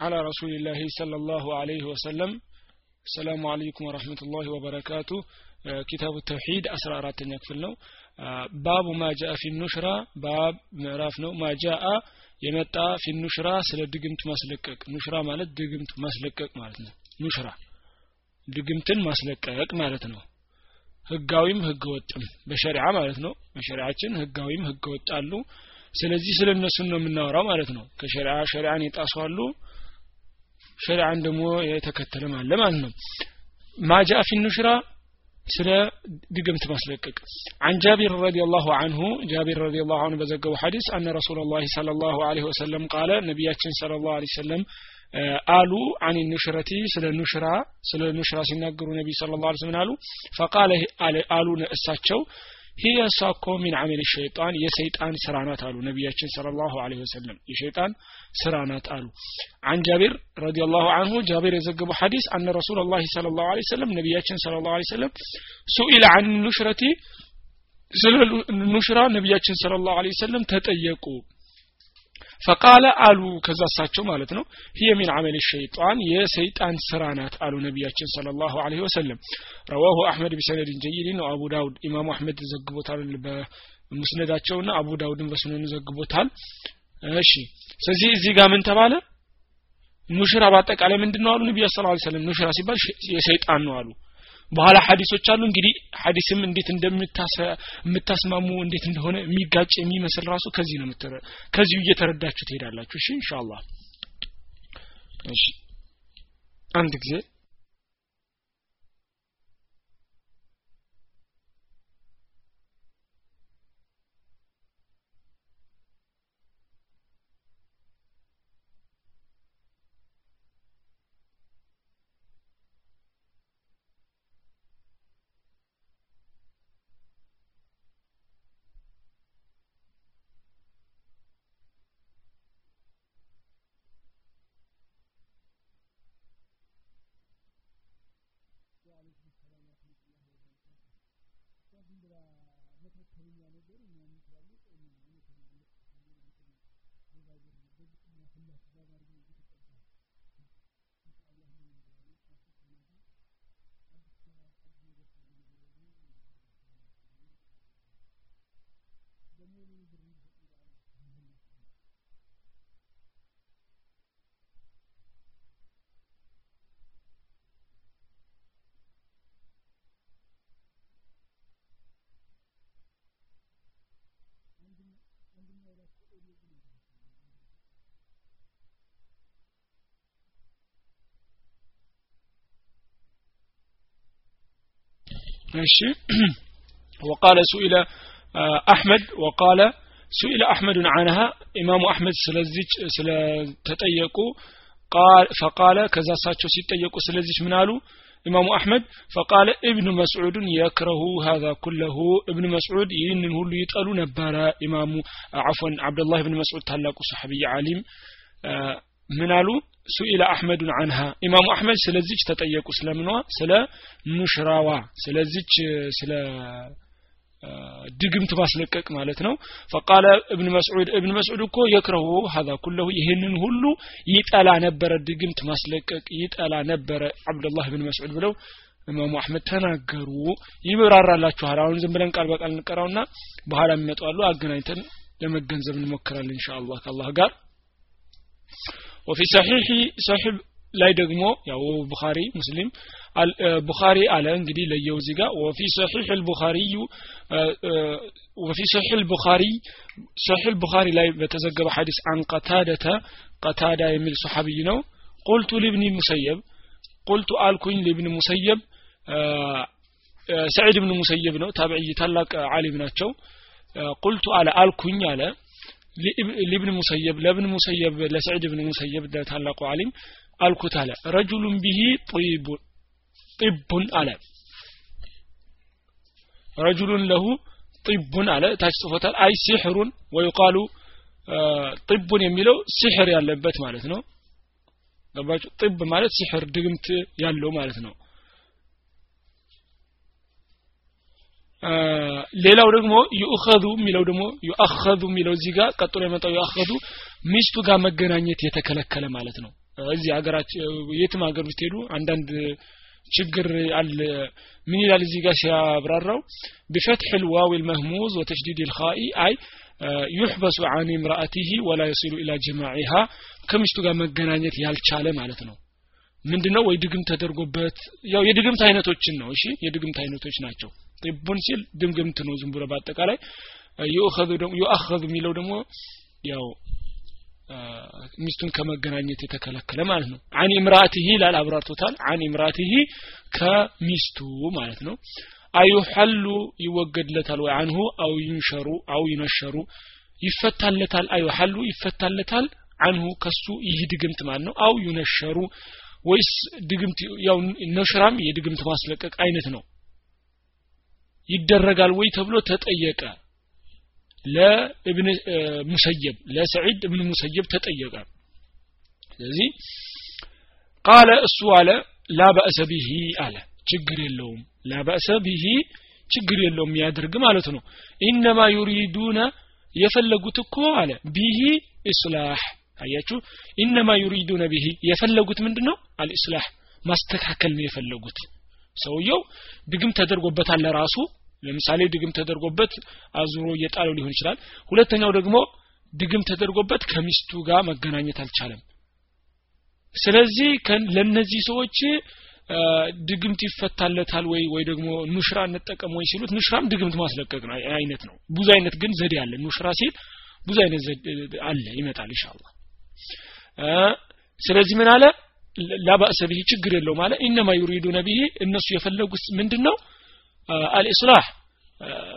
على رسول الله صلى الله عليه وسلم السلام عليكم ورحمة الله وبركاته كتاب التوحيد أسرى أراتن يكفلنا باب ما جاء في النشرة باب ምዕራፍ ነው ما جاء የመጣ في النشرة ስለ ድግምት ማስለቀቅ ኑሽራ ማለት ድግምት ማስለቀቅ ማለት ነው ኑሽራ ድግምትን ማስለቀቅ ማለት ነው ህጋዊም ህገ ወጥም በሸሪዓ ማለት ነው በሸሪዓችን ህጋዊም ህገ ወጥ አሉ ስለዚህ ስለ እነሱን ነው የምናወራው ማለት ነው ከሸሪዓ ሸሪዓን የጣሱ አሉ ሸሪዓን ደግሞ የተከተለ አለ ማለት ነው ማጃ ፊ ኑሽራ ስለ ድግምት ማስለቀቅ عن جابر رضي الله عنه جابر رضي الله عنه بزقوا حديث أن رسول الله صلى الله عليه وسلم قال نبياتنا صلى الله عليه وسلم አሉ አን ኑሽረቲ ስለ ኑሽራ ስለ ኑሽራ ሲናገሩ ነቢ ስለ ላ ስለም አሉ ፈቃለ አሉ እሳቸው ሂየ እሷ እኮ من عمل الشيطان የሰይጣን ስራ ናት አሉ ነቢያችን صلى الله عليه وسلم። የሸይጣን ስራ ናት አሉ። عن جابر رضي الله عنه ጃቢር የዘገበው ሐዲስ أن رسول الله صلى الله عليه وسلم ነቢያችን صلى الله عليه وسلم سئل عن النشرة ስለ ኑሽራ ነቢያችን صلى الله عليه وسلم ተጠየቁ فقال አሉ ከዛ እሳቸው ማለት ነው هي من عمل الشيطان የሰይጣን ስራ ናት አሉ ነቢያችን ላሁ ለ ወሰለም። ረዋሁ አሕመድ ቢሰነድን ጀይድን ነው። አቡ ዳውድ ኢማሙ አሕመድ ዘግቦታል በሙስነዳቸውና አቡ ዳውድን በሱነኑ ዘግቦታል። እሺ ስለዚህ እዚህ ጋር ምን ተባለ? ኑሽራ በአጠቃላይ ምንድን ነው አሉ ነቢያ ስ ሰለም ኑሽራ ሲባል የሰይጣን ነው አሉ በኋላ ሀዲሶች አሉ። እንግዲህ ሀዲስም እንዴት እንደምታስማሙ እንዴት እንደሆነ የሚጋጭ የሚመስል ራሱ ከዚህ ነው ከዚሁ እየተረዳችሁ ትሄዳላችሁ። እሺ እሺ አንድ ጊዜ እሺ? ወቃለ ሱኢለ አሕመድ ወቃለ ሱኢለ አሕመዱን አነሃ ኢማሙ አሕመድ ስለዚች ስለተጠየቁ ፈቃለ ከዛ እሳቸው ሲጠየቁ ስለዚች ምን አሉ? ኢማሙ አሕመድ ፈቃለ እብኑ መስዑድን የክረሁ ሀዛ ኩለሁ። እብን መስዑድ ይህንን ሁሉ ይጠሉ ነበረ። ኢማሙ አፎን አብደላህ ብን መስዑድ ታላቁ ሰሐቢይ አሊም ምን አሉ? ሱኢለ አሕመዱን አንሃ ኢማሙ አሕመድ ስለዚች ተጠየቁ ስለምኗ? ስለ ኑሽራዋ ስለዚች ስለ ድግምት ማስለቀቅ ማለት ነው። ፈቃለ እብን መስዑድ እብን መስዑድ እኮ የክረሁ ሀዛ ኩለሁ ይህንን ሁሉ ይጠላ ነበረ ድግምት ማስለቀቅ ይጠላ ነበረ አብዱላህ ብን መስዑድ ብለው ኢማሙ አህመድ ተናገሩ። ይብራራላችኋል። አሁን ዝም ብለን ቃል በቃል እንቀራውና በኋላ የሚመጡ አሉ። አገናኝተን ለመገንዘብ እንሞክራለን እንሻ አላህ ከአላህ ጋር። ወፊ ሰሒሒ ሰሒብ ላይ ደግሞ ያው ቡኻሪ ሙስሊም ቡኻሪ አለ እንግዲህ ለየው እዚህ ጋር። ወፊ ሰሒሕ ልቡኻሪዩ ወፊ ሰሒሕ ልቡኻሪ ሰሒሕ ልቡኻሪ ላይ በተዘገበ ሐዲስ አን ቀታደተ ቀታዳ የሚል ሰሓቢይ ነው። ቁልቱ ልብኒ ሙሰየብ ቁልቱ አልኩኝ ልብኒ ሙሰየብ ሰዒድ ብን ሙሰየብ ነው። ታብዕይ ታላቅ ዓሊም ናቸው። ቁልቱ አለ አለ። ሊብን ሙሰየብ ለብን ሙሰየብ ለስዕድ ብን ሙሰየብ ለታላቁ አሊም አልኩት አለ። ረጁሉን ቢሂ ጢቡን አለ። ረጁሉን ለሁ ጢቡን አለ። ታች ጽፎታል። አይ ሲሕሩን ወይቃሉ ጢቡን የሚለው ሲሕር ያለበት ማለት ነው። ገባችሁ? ጢብ ማለት ሲሕር ድግምት ያለው ማለት ነው። ሌላው ደግሞ ዩእኸዙ የሚለው ደግሞ ዩአኸዙ የሚለው እዚህ ጋር ቀጥሎ የመጣው ዩአኸዙ ሚስቱ ጋር መገናኘት የተከለከለ ማለት ነው እዚህ ሀገራችን የትም ሀገር ብትሄዱ አንዳንድ ችግር አለ ምን ይላል እዚህ ጋር ሲያብራራው بفتح الواو المهموز وتشديد الخاء أي يحبس عن امرأته ولا يصل إلى جماعها ከሚስቱ ጋር መገናኘት ያልቻለ ማለት ነው ምንድነው ወይ ድግም ተደርጎበት ያው የድግምት አይነቶችን ነው እሺ የድግምት አይነቶች ናቸው ጢቡን ሲል ድግምት ነው ዝም ብሎ በአጠቃላይ። يؤخذ የሚለው ደግሞ ያው ሚስቱን ከመገናኘት የተከለከለ ማለት ነው። عن امرأته ይላል አብራርቶታል። عن امرأته ከሚስቱ ማለት ነው። أيحل ይወገድለታል ወይ عنه أو ينشر أو ينشر። ይፈታለታል أيحل ይፈታለታል። عنه ከሱ ይህ ድግምት ማለት ነው። أو ينشر ወይስ ድግምት? ያው ነሽራም የድግምት ማስለቀቅ አይነት ነው ይደረጋል ወይ ተብሎ ተጠየቀ። ለእብን ሙሰየብ ለሰዒድ እብን ሙሰየብ ተጠየቀ። ስለዚህ ቃለ እሱ አለ ላ በእሰ ቢሂ አለ። ችግር የለውም ላ በእሰ ቢሂ ችግር የለውም ያድርግ ማለት ነው። ኢነማ ዩሪዱነ የፈለጉት እኮ አለ ቢሂ ኢስላህ። አያችሁ? ኢነማ ዩሪዱነ ቢሂ የፈለጉት ምንድነው? አልኢስላህ ማስተካከል ነው የፈለጉት ሰውየው ድግም ተደርጎበታል ለራሱ። ለምሳሌ ድግም ተደርጎበት አዙሮ እየጣለው ሊሆን ይችላል። ሁለተኛው ደግሞ ድግም ተደርጎበት ከሚስቱ ጋር መገናኘት አልቻለም። ስለዚህ ለነዚህ ሰዎች ድግምት ይፈታለታል ወይ? ወይ ደግሞ ኑሽራ እንጠቀም ወይ ሲሉት ኑሽራም ድግምት ማስለቀቅ ነው። አይነት ነው። ብዙ አይነት ግን ዘዴ አለ። ኑሽራ ሲል ብዙ አይነት አለ። ይመጣል ኢንሻአላህ። ስለዚህ ምን አለ ላባእሰ ብሂ ችግር የለው ማለት ኢነማ ዩሪዱነ ብሂ እነሱ የፈለጉት ምንድነው? አልኢስላህ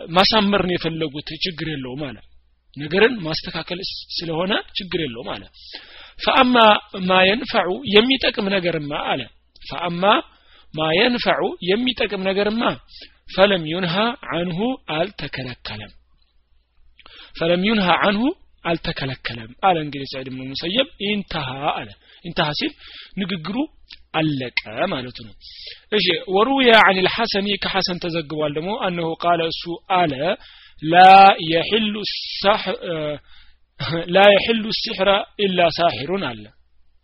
ማሳመር ነው የፈለጉት ችግር የለው ማለት ነገርን ማስተካከል ስለሆነ ችግር የለው ማለት ፈአማ ማ የንፈዑ የሚጠቅም ነገርማ አለ ፈአማ ማ የንፈዑ የሚጠቅም ነገርማ ፈለም ዩንሃ አንሁ አልተከለከለም ፈለም ዩንሃ አንሁ አልተከለከለም አለ እንግዲህ ሰዒድ ብኑ ሙሰየብ። ኢንተሃ አለ። ኢንተሃ ሲል ንግግሩ አለቀ ማለቱ ነው። እሺ ወሩያ አን ልሐሰኒ ከሐሰን ተዘግቧል ደግሞ አነሁ ቃለ እሱ አለ ላ የሕሉ ላ የሕሉ ሲሕራ ኢላ ሳሒሩን አለ።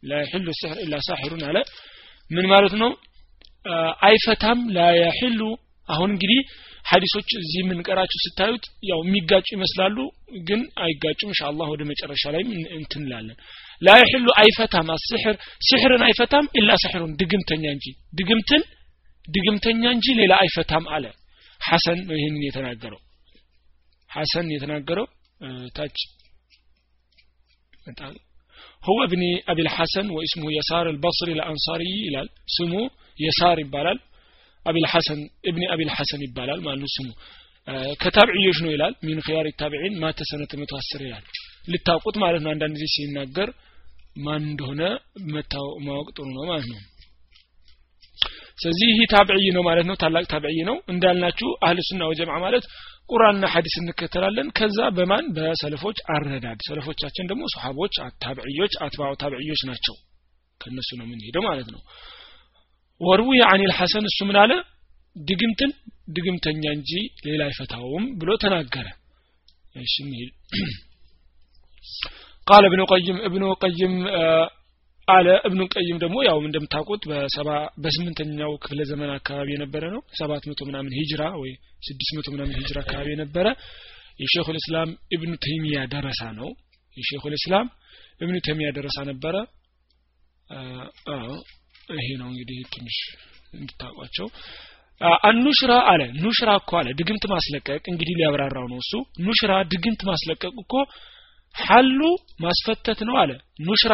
ላ የሕሉ ሲሕር ኢላ ሳሒሩን አለ። ምን ማለት ነው? አይፈታም። ላ የሕሉ አሁን እንግዲህ ሀዲሶች እዚህ የምንቀራቸው ስታዩት ያው የሚጋጩ ይመስላሉ ግን አይጋጩም ኢንሻአላህ ወደ መጨረሻ ላይ እንትን እንላለን ላ ይሕሉ አይፈታም አስሕር ሲሕርን አይፈታም ኢላ ስሕሩን ድግምተኛ እንጂ ድግምትን ድግምተኛ እንጂ ሌላ አይፈታም አለ ሐሰን ነው ይህንን የተናገረው ሐሰን የተናገረው ታች هو ابن أبي الحسن واسمه يسار البصري الأنصاري ይላል ስሙ የሳር ይባላል አቢል ሐሰን እብኒ አቢል ሐሰን ይባላል ማለት ስሙ። ከታብዕዮች ነው ይላል። ሚን ኺያር ታቢዒን ማተ ሰነተ መቶ አስር ይላል። ልታውቁት ማለት ነው አንዳንድ ጊዜ ሲናገር ማን እንደሆነ ማወቅ ጥሩ ነው ማለት ነው። ስለዚህ ይህ ታብዕይ ነው ማለት ነው። ታላቅ ታብዕይ ነው። እንዳልናችሁ አህል ሱና ወጀምዓ ማለት ቁርአንና ሐዲስ እንከተላለን። ከዛ በማን? በሰለፎች አረዳድ። ሰለፎቻችን ደግሞ ሱሐቦች ታብዕዮች አትባው ታብዕዮች ናቸው። ከነሱ ነው የምንሄደው ማለት ነው ወርዊ አን ልሐሰን እሱ ምን አለ? ድግምትን ድግምተኛ እንጂ ሌላ አይፈታውም ብሎ ተናገረ። እሺ ቃለ እብኑ ቀይም እብኑ ቀይም አለ። እብኑ ቀይም ደግሞ ያው እንደምታውቁት በሰባ በስምንተኛው ክፍለ ዘመን አካባቢ የነበረ ነው። ሰባት መቶ ምናምን ሂጅራ ወይ ስድስት መቶ ምናምን ሂጅራ አካባቢ የነበረ የሼኹ ልእስላም እብኑ ተይሚያ ደረሳ ነው። የሼኹ ልእስላም እብኑ ተይሚያ ደረሳ ነበረ ይሄ ነው እንግዲህ ትንሽ እንድታውቋቸው አኑሽራ አለ ኑሽራ እኮ አለ ድግምት ማስለቀቅ እንግዲህ ሊያብራራው ነው እሱ። ኑሽራ ድግምት ማስለቀቅ እኮ ሐሉ ማስፈተት ነው አለ። ኑሽራ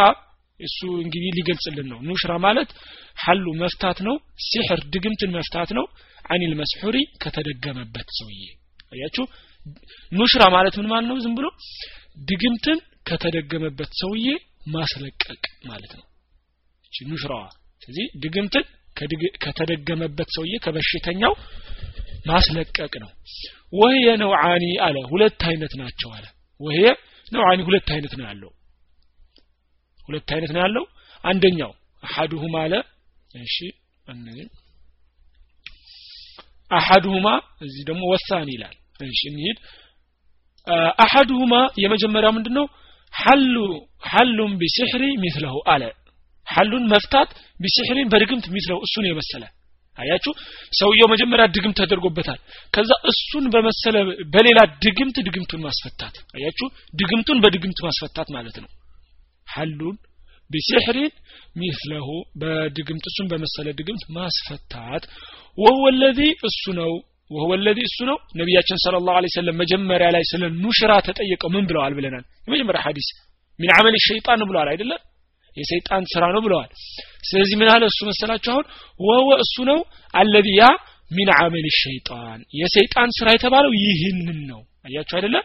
እሱ እንግዲህ ሊገልጽልን ነው። ኑሽራ ማለት ሐሉ መፍታት ነው ሲሕር ድግምትን መፍታት ነው። አኒል መስሑሪ ከተደገመበት ሰውዬ አያችሁ? ኑሽራ ማለት ምን ማለት ነው? ዝም ብሎ ድግምትን ከተደገመበት ሰውዬ ማስለቀቅ ማለት ነው። ኑሽራዋ ስለዚህ ድግምትን ከተደገመበት ሰውዬ ከበሽተኛው ማስለቀቅ ነው። ወህየ ነውዓኒ አለ ሁለት አይነት ናቸው አለ። ወህየ ነውዓኒ ሁለት አይነት ነው ያለው። ሁለት አይነት ነው ያለው። አንደኛው አሐዱሁማ አለ። እሺ አሐዱሁማ እዚህ ደግሞ ወሳን ይላል። እሺ እንሂድ። አሐዱሁማ የመጀመሪያው ምንድነው? ሐሉ ሐሉም ቢሲሕሪ ሚስለሁ አለ ሐሉን መፍታት ቢሲሕሪን በድግምት ሚስለው እሱን የመሰለ። አያችሁ? ሰውየው መጀመሪያ ድግምት ተደርጎበታል። ከዛ እሱን በመሰለ በሌላ ድግምት ድግምቱን ማስፈታት። አያችሁ? ድግምቱን በድግምት ማስፈታት ማለት ነው። حل بسحر مثله በድግምት እሱን በመሰለ ድግምት ማስፈታት። وهو الذي እሱ ነው። وهو الذي እሱ ነው። ነቢያችን صلى الله وسلم መጀመሪያ ላይ ስለ ኑሽራ ተጠየቀው ምን ብለዋል ብለናል። የመጀመሪያ ሐዲስ من عمل الشيطان ብለዋል አይደለም የሰይጣን ስራ ነው ብለዋል። ስለዚህ ምን አለ እሱ መሰላችሁ? አሁን وهو እሱ ነው الذي ያ من عمل الشيطان። የሰይጣን ስራ የተባለው ይህንን ነው። አያችሁ አይደለ?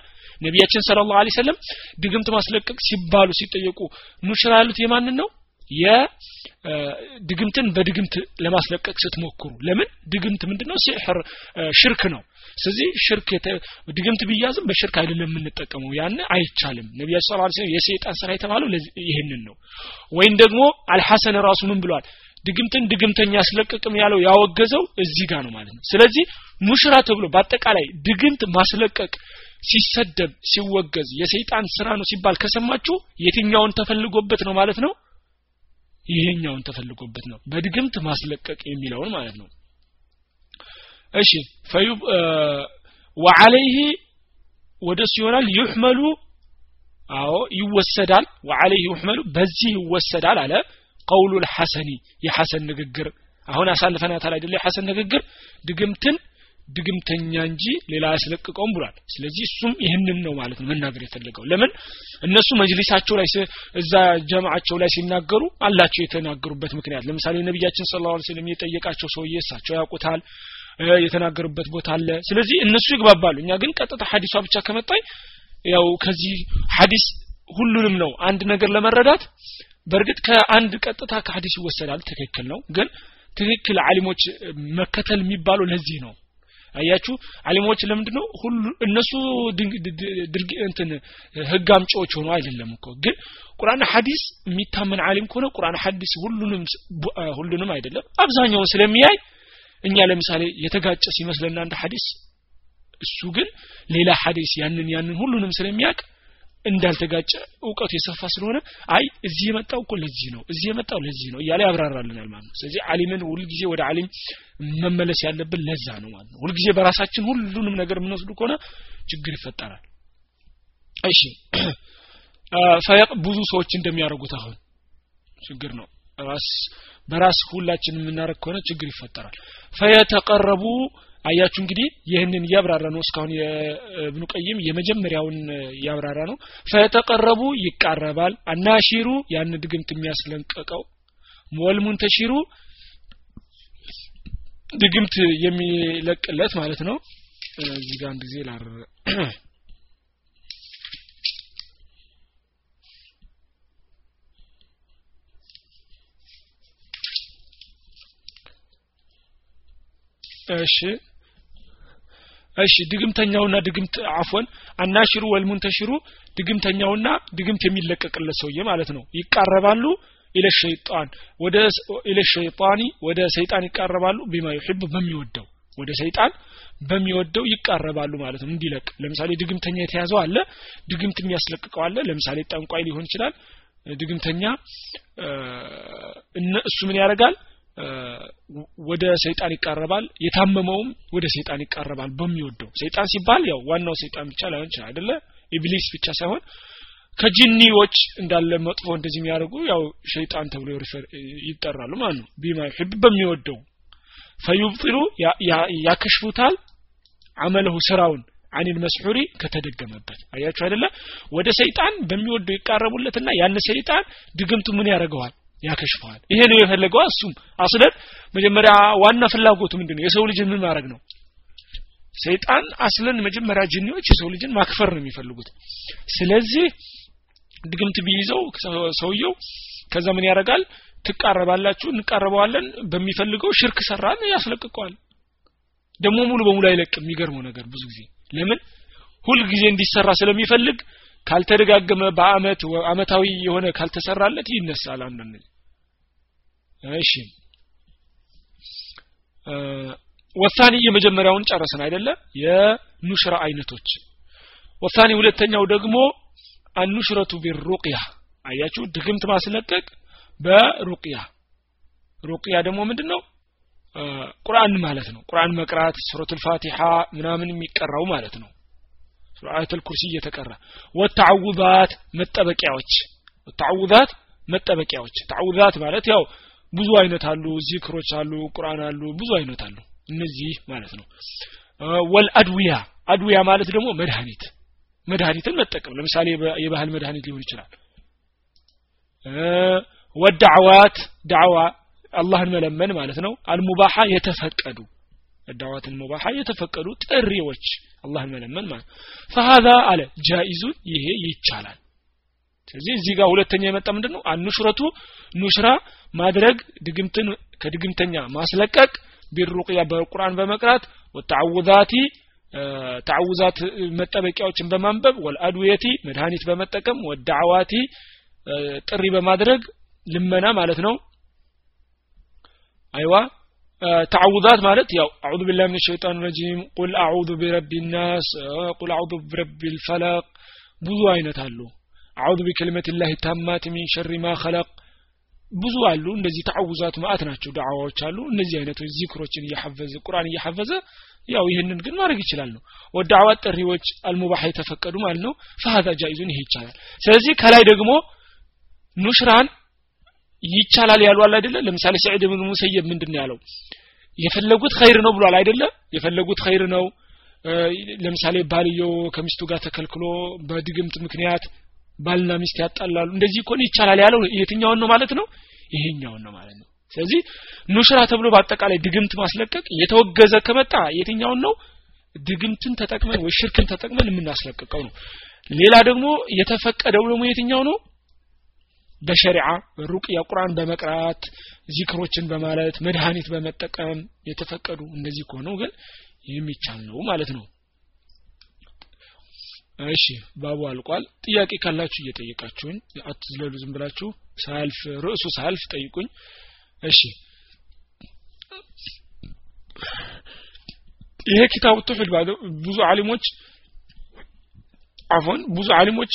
ነቢያችን ስለ ላሁ ሰለም ድግምት ማስለቀቅ ሲባሉ ሲጠየቁ ኑሽራ ያሉት የማንን ነው? የድግምትን በድግምት ለማስለቀቅ ስትሞክሩ። ለምን? ድግምት ምንድነው? ሲሕር ሽርክ ነው ስለዚህ ሽርክ ድግምት ቢያዝም በሽርክ አይደለም የምንጠቀመው። ያን አይቻልም። ነቢያችን ስለ ላ የሰይጣን ስራ የተባለው ይህንን ነው። ወይም ደግሞ አልሐሰን ራሱ ምን ብሏል? ድግምትን ድግምተኛ ያስለቅቅም ያለው ያወገዘው እዚህ ጋር ነው ማለት ነው። ስለዚህ ሙሽራ ተብሎ በአጠቃላይ ድግምት ማስለቀቅ ሲሰደብ ሲወገዝ የሰይጣን ስራ ነው ሲባል ከሰማችሁ የትኛውን ተፈልጎበት ነው ማለት ነው? ይሄኛውን ተፈልጎበት ነው። በድግምት ማስለቀቅ የሚለውን ማለት ነው እሺ ወዓለይህ ወደ እሱ ይሆናል። ዩሕመሉ አዎ ይወሰዳል። ወዓለይህ ዩሕመሉ በዚህ ይወሰዳል አለ ቀውሉ ልሐሰኒ የሐሰን ንግግር። አሁን አሳልፈናታል አይደለ የሐሰን ንግግር ድግምትን ድግምተኛ እንጂ ሌላ አያስለቅቀውም ብሏል። ስለዚህ እሱም ይህንን ነው ማለት ነው መናገር የፈለገው። ለምን? እነሱ መጅሊሳቸው ላይ እዛ ጀማዓቸው ላይ ሲናገሩ አላቸው የተናገሩበት ምክንያት። ለምሳሌ ነቢያችን ስለ ላ ስለም የጠየቃቸው ሰውዬ እሳቸው ያውቁታል የተናገሩበት ቦታ አለ። ስለዚህ እነሱ ይግባባሉ። እኛ ግን ቀጥታ ሀዲሷ ብቻ ከመጣኝ ያው ከዚህ ሀዲስ ሁሉንም ነው አንድ ነገር ለመረዳት። በእርግጥ ከአንድ ቀጥታ ከሀዲስ ይወሰዳል። ትክክል ነው። ግን ትክክል አሊሞች መከተል የሚባለው ለዚህ ነው። አያችሁ አሊሞች ለምንድን ነው ሁሉ እነሱ እንትን ህግ አምጪዎች ሆኖ አይደለም እኮ። ግን ቁርአን ሐዲስ የሚታመን አሊም ከሆነ ቁርአን ሐዲስ ሁሉንም ሁሉንም አይደለም። አብዛኛውን ስለሚያይ እኛ ለምሳሌ የተጋጨ ሲመስለን አንድ ሐዲስ እሱ ግን ሌላ ሐዲስ ያንን ያንን ሁሉንም ስለሚያውቅ እንዳልተጋጨ እውቀቱ የሰፋ ስለሆነ አይ እዚህ የመጣው እኮ ለዚህ ነው እዚህ የመጣው ለዚህ ነው እያለ ያብራራልናል ማለት ነው። ስለዚህ አሊምን ሁልጊዜ ወደ አሊም መመለስ ያለብን ለዛ ነው ማለት ነው። ሁልጊዜ በራሳችን ሁሉንም ነገር የምንወስዱ ከሆነ ችግር ይፈጠራል። እሺ። ብዙ ሰዎች እንደሚያደርጉት አሁን ችግር ነው። ራስ በራስ ሁላችን የምናደርግ ከሆነ ችግር ይፈጠራል። ፈየተቀረቡ አያችሁ እንግዲህ ይህንን እያብራራ ነው እስካሁን የእብኑ ቀይም የመጀመሪያውን እያብራራ ነው። ፈተቀረቡ ይቃረባል። አናሺሩ ያን ድግምት የሚያስለንቀቀው ወልሙንተሺሩ ድግምት የሚለቅለት ማለት ነው። እዚህ ጋር አንድ ጊዜ ላር እሺ እሺ ድግምተኛውና ድግምት አፎን አናሽሩ ወልሙንተሽሩ ድግምተኛውና ድግምት የሚለቀቅለት ሰውዬ ማለት ነው። ይቃረባሉ ኢለ ወደ ኢለ ወደ ሰይጣን ይቃረባሉ ቢማ ይحب በሚወደው ወደ ሰይጣን በሚወደው ይቃረባሉ ማለት ነው። እንዲለቅ ለምሳሌ ድግምተኛ የተያዘው አለ ድግምት የሚያስለቅቀው አለ ለምሳሌ ጠንቋይ ሊሆን ይችላል ድግምተኛ እሱ ምን ያደርጋል ወደ ሰይጣን ይቃረባል። የታመመውም ወደ ሰይጣን ይቃረባል በሚወደው። ሰይጣን ሲባል ያው ዋናው ሰይጣን ብቻ ላይሆን ይችላል አይደለ? ኢብሊስ ብቻ ሳይሆን ከጂኒዎች እንዳለ መጥፎ እንደዚህ የሚያደርጉ ያው ሸይጣን ተብሎ ይጠራሉ ማለት ነው። ቢማ ይሕብ በሚወደው። ፈዩብጢሉ ያከሽፉታል። አመለሁ ስራውን አኒል መስሑሪ ከተደገመበት። አያችሁ አይደለ? ወደ ሰይጣን በሚወደው ይቃረቡለትና ያን ሰይጣን ድግምቱ ምን ያደርገዋል ያከሽፈዋል። ይሄ ነው የፈለገው እሱም። አስለን መጀመሪያ ዋና ፍላጎቱ ምንድነው? የሰው ልጅን ምን ማድረግ ነው? ሰይጣን አስለን መጀመሪያ ጅኒዎች የሰው ልጅን ማክፈር ነው የሚፈልጉት። ስለዚህ ድግምት ቢይዘው ሰውየው ከዛ ምን ያደርጋል? ትቃረባላችሁ እንቃረበዋለን በሚፈልገው ሽርክ ሰራን ያስለቅቀዋል። ደግሞ ሙሉ በሙሉ አይለቅም። የሚገርመው ነገር ብዙ ጊዜ ለምን? ሁል ጊዜ እንዲሰራ ስለሚፈልግ ካልተደጋገመ በአመት አመታዊ የሆነ ካልተሰራለት ይነሳል አንዳንድ እሺ። ወሳኒ የመጀመሪያውን ጨረስን አይደለ? የኑሽራ አይነቶች። ወሳኒ ሁለተኛው ደግሞ አኑሽረቱ ቢሩቅያ። አያችሁ? ድግምት ማስለቀቅ በሩቅያ። ሩቅያ ደግሞ ምንድን ነው ቁርአን ማለት ነው። ቁርአን መቅራት ሱረቱል ፋቲሃ ምናምን የሚቀራው ማለት ነው። ሱረቱል ኩርሲ እየተቀራ። ወተዓውዛት መጠበቂያዎች። ወተዓውዛት መጠበቂያዎች። ተዓውዛት ማለት ያው ብዙ አይነት አሉ ዚክሮች አሉ ቁርአን አሉ ብዙ አይነት አሉ። እነዚህ ማለት ነው። ወልአድዊያ አድዊያ ማለት ደግሞ መድኃኒት መድኃኒትን መጠቀም። ለምሳሌ የባህል መድኃኒት ሊሆን ይችላል። ወዳዕዋት ዳዕዋ አላህን መለመን ማለት ነው። አልሙባሓ የተፈቀዱ ዳዕዋት ሙባሓ የተፈቀዱ ጥሪዎች አላህን መለመን ማለት ፈሃዛ አለ ጃኢዙን ይሄ ይቻላል ስለዚህ እዚህ ጋር ሁለተኛ የመጣ ምንድን ነው አኑሽረቱ ኑሽራ ማድረግ ድግምትን ከድግምተኛ ማስለቀቅ ቢሩቅያ በቁርአን በመቅራት ወተዓውዛቲ ተዓውዛት መጠበቂያዎችን በማንበብ ወልአድዌቲ መድኃኒት በመጠቀም ወዳዕዋቲ ጥሪ በማድረግ ልመና ማለት ነው። አይዋ ተዓውዛት ማለት ያው أعوذ بالله من الشيطان الرجيم قل أعوذ برب الناس قل أعوذ برب الفلق ብዙ አይነት አሉ أعوذ بكلمات الله التامات من شر ما خلق። ብዙ አሉ እንደዚህ ተዓውዛት ማአት ናቸው ዳዕዋዎች አሉ። እነዚህ አይነቶች ዚክሮችን እያሐፈዘ ቁርአን እያሐፈዘ ያው ይህንን ግን ማድረግ ይችላል ነው። والدعوات ጥሪዎች المباحة የተፈቀዱ ማለት ነው። ፈሀዛ ጃይዙን ይሄ ይቻላል። ስለዚህ ከላይ ደግሞ ኑሽራን ይቻላል ያሉ አለ አይደለ? ለምሳሌ ሰዒድ ብን ሙሰየብ ምንድን ያለው? የፈለጉት ኸይር ነው ብሏል አይደለ? የፈለጉት ኸይር ነው። ለምሳሌ ባልየው ከሚስቱ ጋር ተከልክሎ በድግምት ምክንያት ባልና ሚስት ያጣላሉ። እንደዚህ እኮ ይቻላል ያለው የትኛውን ነው ማለት ነው? ይሄኛውን ነው ማለት ነው። ስለዚህ ኑሽራ ተብሎ በአጠቃላይ ድግምት ማስለቀቅ የተወገዘ ከመጣ የትኛውን ነው? ድግምትን ተጠቅመን ወይ ሽርክን ተጠቅመን የምናስለቅቀው ነው። ሌላ ደግሞ የተፈቀደው ደግሞ የትኛው ነው? በሸሪዓ ሩቅያ ቁርአን በመቅራት ዚክሮችን በማለት መድኃኒት በመጠቀም የተፈቀዱ እንደዚህ ከሆነው ግን የሚቻል ነው ማለት ነው እሺ ባቡ አልቋል። ጥያቄ ካላችሁ እየጠየቃችሁኝ አትዝለሉ ዝም ብላችሁ ሳልፍ ርዕሱ ሳልፍ ጠይቁኝ። እሺ ይሄ ኪታቡ ተውሂድ ብዙ አሊሞች አፎን ብዙ አሊሞች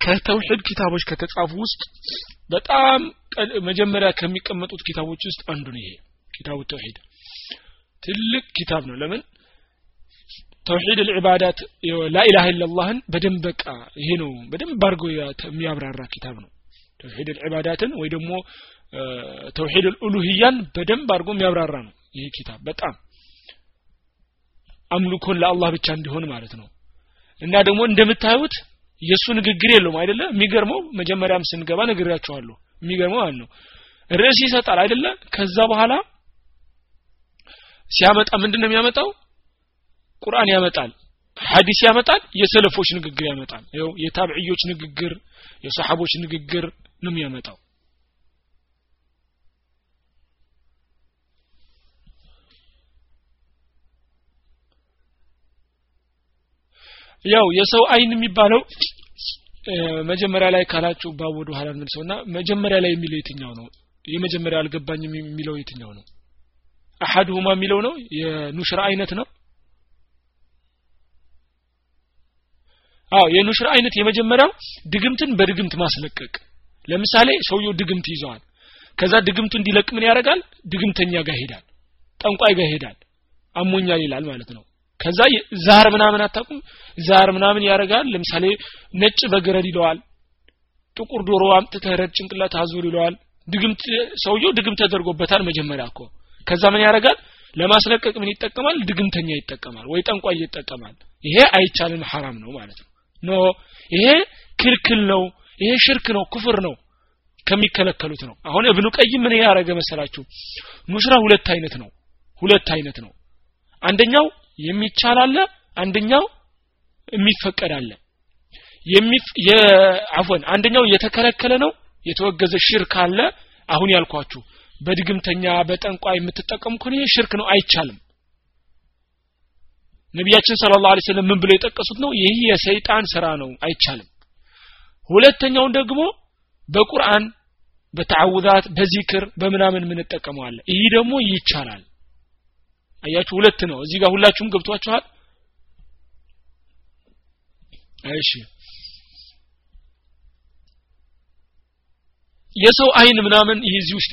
ከተውሂድ ኪታቦች ከተጻፉ ውስጥ በጣም መጀመሪያ ከሚቀመጡት ኪታቦች ውስጥ አንዱ ነው ይሄ ኪታቡ ተውሂድ። ትልቅ ኪታብ ነው። ለምን ተውሂድ ልዕባዳት ላኢላሃ ኢላላህን በደንብ በቃ ይሄ ነው በደንብ አድርጎ የሚያብራራ ኪታብ ነው። ተውሂድ ልዕባዳትን ወይ ደግሞ ተውሂድ ልኡሉህያን በደንብ አድርጎ የሚያብራራ ነው ይሄ ኪታብ በጣም። አምልኮን ለአላህ ብቻ እንዲሆን ማለት ነው። እና ደግሞ እንደምታዩት የእሱ ንግግር የለውም አይደለ? የሚገርመው መጀመሪያም ስንገባ ነግሬያቸዋለሁ የሚገርመው ማለት ነው። ርዕስ ይሰጣል አይደለ? ከዛ በኋላ ሲያመጣ ምንድን ነው የሚያመጣው ቁርአን ያመጣል ሐዲስ ያመጣል የሰለፎች ንግግር ያመጣል። ይኸው የታብዕዮች ንግግር የሰሓቦች ንግግር ነው የሚያመጣው። ያው የሰው አይን የሚባለው መጀመሪያ ላይ ካላችሁ ባብ ወደ ኋላ እንመልሰውና መጀመሪያ ላይ የሚለው የትኛው ነው? የመጀመሪያ አልገባኝም የሚለው የትኛው ነው? አሐድሁማ የሚለው ነው? የኑሽራ አይነት ነው አዎ የኑሽራ አይነት የመጀመሪያው ድግምትን በድግምት ማስለቀቅ። ለምሳሌ ሰውየው ድግምት ይዘዋል። ከዛ ድግምቱ እንዲለቅ ምን ያደርጋል? ድግምተኛ ጋር ይሄዳል ጠንቋይ ጋር ይሄዳል አሞኛል ይላል ማለት ነው። ከዛ ዛር ምናምን አታቁም ዛር ምናምን ያደርጋል። ለምሳሌ ነጭ በግረድ ይለዋል ጥቁር ዶሮ አምጥተህ ረድ ጭንቅላት አዙር ይለዋል። ድግምት ሰውየው ድግምት ተደርጎበታል መጀመሪያ እኮ። ከዛ ምን ያደርጋል? ለማስለቀቅ ምን ይጠቀማል? ድግምተኛ ይጠቀማል ወይ ጠንቋይ ይጠቀማል። ይሄ አይቻልም ሐራም ነው ማለት ነው ኖ ይሄ ክልክል ነው ይሄ ሽርክ ነው ኩፍር ነው ከሚከለከሉት ነው። አሁን እብኑ ቀይም ምን ያደረገ መሰላችሁ? ኑሽራ ሁለት አይነት ነው ሁለት አይነት ነው። አንደኛው የሚቻል አለ አንደኛው የሚፈቀድ አለ። አፎን አንደኛው የተከለከለ ነው የተወገዘ ሽርክ አለ። አሁን ያልኳችሁ በድግምተኛ በጠንቋይ የምትጠቀሙ ከሆነ ሽርክ ነው አይቻልም ነቢያችን ስለ ላሁ ሰለም ምን ብለው የጠቀሱት ነው? ይህ የሰይጣን ስራ ነው አይቻልም። ሁለተኛውን ደግሞ በቁርአን በተዓውዛት በዚክር በምናምን ምንጠቀመዋለ ይህ ደግሞ ይቻላል። አያችሁ ሁለት ነው። እዚህ ጋር ሁላችሁም ገብቷችኋል? እሺ። የሰው አይን ምናምን ይህ እዚህ ውስጥ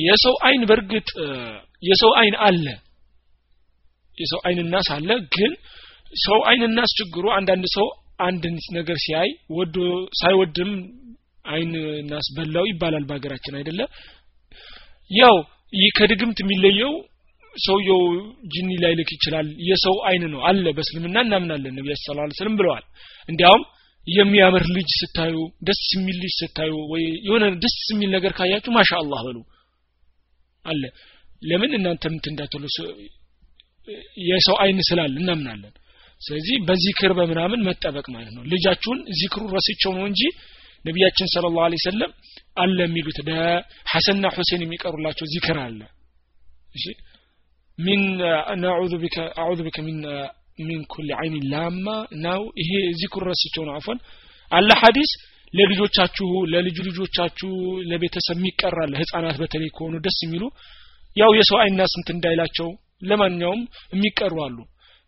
የሰው አይን በእርግጥ የሰው አይን አለ የሰው አይን ናስ አለ። ግን ሰው አይን ናስ ችግሩ አንዳንድ ሰው አንድ ነገር ሲያይ ወዶ ሳይወድም አይን ናስ በላው ይባላል በሀገራችን አይደለ? ያው ይህ ከድግምት የሚለየው ሰውየው ጅኒ ላይ ልክ ይችላል። የሰው አይን ነው። አለ በእስልምና እናምናለን ነቢ ስ ብለዋል። እንዲያውም የሚያምር ልጅ ስታዩ ደስ የሚል ልጅ ስታዩ ወይ የሆነ ደስ የሚል ነገር ካያችሁ ማሻ በሉ አለ። ለምን እናንተ ምት እንዳትሉ የሰው አይን ስላል እናምናለን። ስለዚህ በዚክር በምናምን መጠበቅ ማለት ነው። ልጃችሁን ዚክሩ ረስቸው ነው እንጂ ነቢያችን ስለ ላሁ ሰለም አለ የሚሉት ሐሰንና ሁሴን የሚቀሩላቸው ዚክር አለ። እሺ? ሚን ቢከ ሚን ሚን ኩል አይን ላማ ናው ይሄ ዚክሩ ረስቸው ነው። አፈን አለ ሐዲስ ለልጆቻችሁ ለልጅ ልጆቻችሁ ለቤተሰብ የሚቀራለ ህፃናት በተለይ ከሆኑ ደስ የሚሉ ያው የሰው አይና ስንት እንዳይላቸው ለማንኛውም የሚቀሩ አሉ።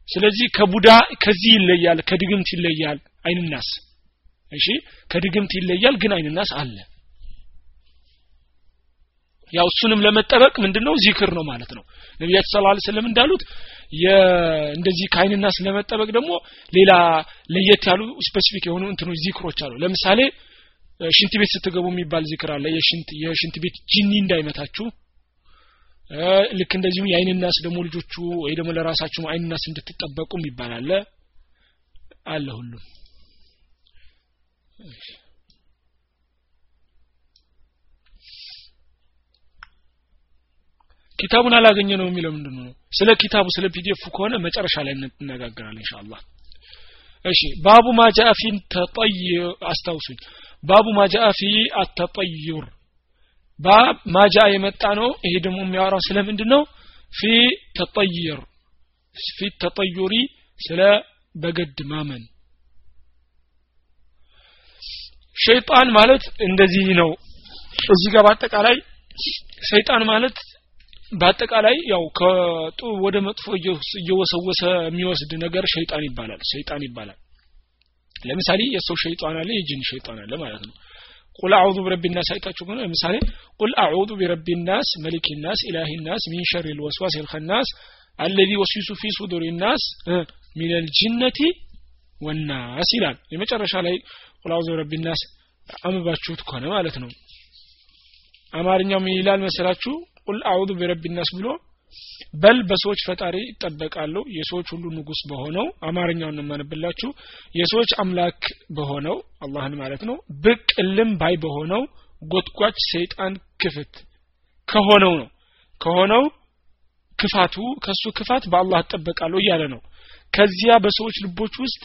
ስለዚህ ከቡዳ ከዚህ ይለያል ከድግምት ይለያል አይንናስ። እሺ ከድግምት ይለያል ግን አይንናስ አለ። ያው እሱንም ለመጠበቅ ምንድነው? ዚክር ነው ማለት ነው። ነቢያችን صلى وسلم እንዳሉት እንደዚህ ከአይንና ስለመጠበቅ ደግሞ ሌላ ለየት ያሉ specific የሆኑ እንትኖች ዚክሮች አሉ። ለምሳሌ ሽንት ቤት ስትገቡ የሚባል ዚክር አለ። የሽንት ቤት ጂኒ እንዳይመታችሁ ልክ እንደዚሁም የአይንናስ ደግሞ ልጆቹ ወይ ደግሞ ለራሳችሁ አይንናስ እንድትጠበቁ የሚባል አለ። ሁሉም። ኪታቡን አላገኘ ነው የሚለው ምንድን ነው? ስለ ኪታቡ ስለ PDF ከሆነ መጨረሻ ላይ እንነጋገራለን ኢንሻአላህ። እሺ باب ما جاء في التطير አስታውሱኝ። باب ما جاء في التطير باب ما جاء የመጣ ነው። ይሄ ደግሞ የሚያወራው ስለ ምንድን ነው في التطير في التطير ስለ በገድ ማመን። ሸይጣን ማለት እንደዚህ ነው። እዚህ ጋር በአጠቃላይ ሰይጣን ማለት በአጠቃላይ ያው ከጡ ወደ መጥፎ እየወሰወሰ የሚወስድ ነገር ሸይጣን ይባላል። ሰይጣን ይባላል። ለምሳሌ የሰው ሸይጣን አለ የጅን ሸይጣን አለ ማለት ነው قل أعوذ برب الناس አይታችሁ ከሆነ ለምሳሌ قل أعوذ برب الناس ملك الناس إله الناس من شر الوسواس الخناس الذي يوسوس في صدور الناس من الجنة والناس ይላል። የመጨረሻ ላይ قل أعوذ برب الناس አንብባችሁት ከሆነ ማለት ነው። አማርኛው ምን ይላል መሰላችሁ? قل أعوذ برب الناس ብሎ በል በሰዎች ፈጣሪ ይጠበቃሉ። የሰዎች ሁሉ ንጉስ በሆነው አማርኛውን እናነብላችሁ የሰዎች አምላክ በሆነው አላህን ማለት ነው። ብቅ እልም ባይ በሆነው ጎትጓች ሰይጣን ክፍት ከሆነው ነው። ከሆነው ክፋቱ ከሱ ክፋት በአላህ እጠበቃለሁ እያለ ነው። ከዚያ በሰዎች ልቦች ውስጥ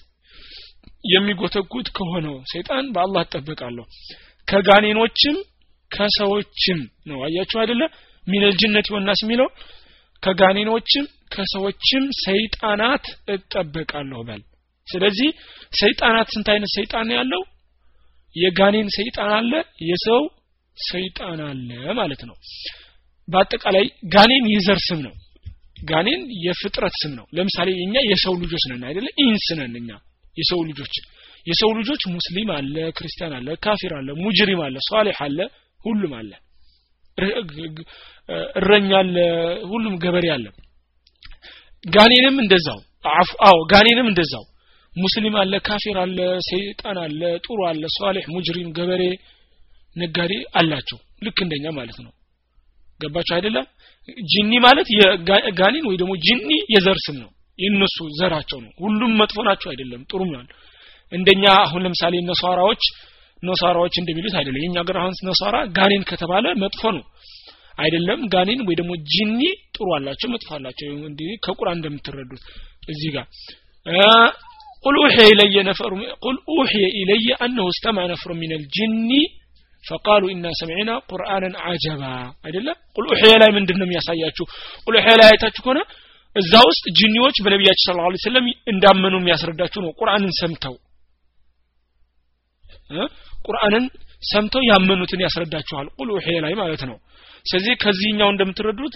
የሚጎተጉት ከሆነው ሰይጣን በአላህ እጠበቃለሁ። ከጋኔኖችም ከሰዎችም ነው። አያችሁ አይደለ? ሚነል ጅነት ወናስ የሚለው ከጋኔኖችም ከሰዎችም ሰይጣናት እጠበቃለሁ በል። ስለዚህ ሰይጣናት ስንት አይነት ሰይጣን ያለው? የጋኔን ሰይጣን አለ የሰው ሰይጣን አለ ማለት ነው። በአጠቃላይ ጋኔን የዘር ስም ነው። ጋኔን የፍጥረት ስም ነው። ለምሳሌ እኛ የሰው ልጆች ነን አይደለ? إنس ነን እኛ የሰው ልጆች። የሰው ልጆች ሙስሊም አለ ክርስቲያን አለ ካፊር አለ مجرم አለ صالح አለ ሁሉም አለ እረኛ አለ ሁሉም ገበሬ አለ። ጋኔንም እንደዛው አዎ ጋኔንም እንደዛው። ሙስሊም አለ ካፊር አለ ሰይጣን አለ ጥሩ አለ صالح مجرم ገበሬ ነጋዴ አላቸው። ልክ እንደኛ ማለት ነው። ገባቸው አይደለም ጂኒ ማለት የጋኔን ወይ ደግሞ ጂኒ የዘር ስም ነው። የነሱ ዘራቸው ነው። ሁሉም መጥፎ ናቸው አይደለም ጥሩ ነው። እንደኛ አሁን ለምሳሌ ነሷራዎች ነሷራዎች እንደሚሉት አይደለም። የኛ ሀገር አሁን ነሷራ ጋኔን ከተባለ መጥፎ ነው አይደለም ጋኔን ወይ ደግሞ ጂኒ ጥሩ አላቸው መጥፎ አላቸው እንዲህ ከቁርአን እንደምትረዱት እዚህ ጋር قل أوحي إلي نفر قل أوحي إلي أنه استمع نفر من الجن فقالوا إنا سمعنا قرآنا عجبا አይደለ قل أوحي ላይ ምንድነው የሚያሳያችሁ قل أوحي ላይ አይታችሁ ከሆነ እዛ ውስጥ ጅኒዎች በነቢያችን ስለ ላ ስለም እንዳመኑ የሚያስረዳችሁ ነው ቁርአንን ሰምተው ቁርአንን ሰምተው ያመኑትን ያስረዳችኋል ቁል ውሄ ላይ ማለት ነው ስለዚህ ከዚህኛው እንደምትረዱት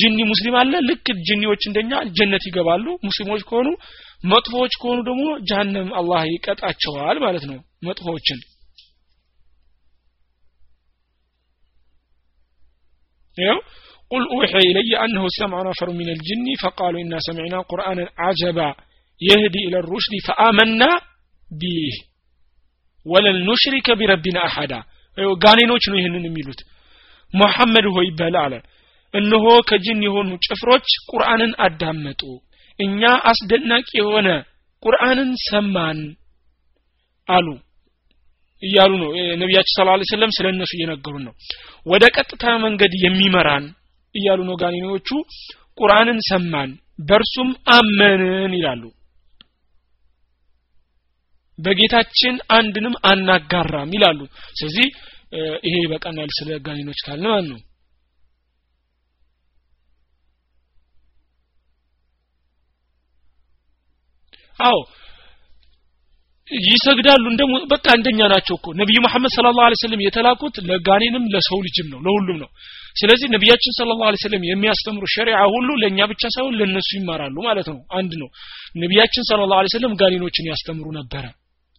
ጅኒ ሙስሊም አለ ልክ ጅኒዎች እንደኛ ጀነት ይገባሉ ሙስሊሞች ከሆኑ መጥፎዎች ከሆኑ ደግሞ ጀሃነም አላህ ይቀጣቸዋል ማለት ነው መጥፎዎችን። ይኸው قل أوحي إلي أنه سمع نفر من الجن فقالوا إنا سمعنا قرآنا عجبا يهدي إلى الرشد فآمنا به ولن نشرك بربنا أحدا ጋኔኖች ነው ይህንን የሚሉት። ሙሐመድ ሆይ በል አለ። እነሆ ከጅን የሆኑ ጭፍሮች ቁርአንን አዳመጡ። እኛ አስደናቂ የሆነ ቁርአንን ሰማን አሉ እያሉ ነው። ነቢያችን ስለ ላ ስለም ስለ እነሱ እየነገሩን ነው። ወደ ቀጥታ መንገድ የሚመራን እያሉ ነው ጋኔኖቹ። ቁርአንን ሰማን በእርሱም አመንን ይላሉ። በጌታችን አንድንም አናጋራም ይላሉ። ስለዚህ ይሄ ይበቃናል ስለ ጋኔኖች ካልን ማለት ነው። አዎ። ይሰግዳሉ እንደ በቃ አንደኛ ናቸው እኮ። ነብዩ መሐመድ ሰለላሁ ዐለይሂ ወሰለም የተላኩት ለጋኔንም ለሰው ልጅም ነው ለሁሉም ነው። ስለዚህ ነቢያችን ሰለላሁ ዐለይሂ ወሰለም የሚያስተምሩ ሸሪዓ ሁሉ ለኛ ብቻ ሳይሆን ለነሱ ይማራሉ ማለት ነው። አንድ ነው። ነቢያችን ሰለላሁ ዐለይሂ ወሰለም ጋኔኖችን ያስተምሩ ነበረ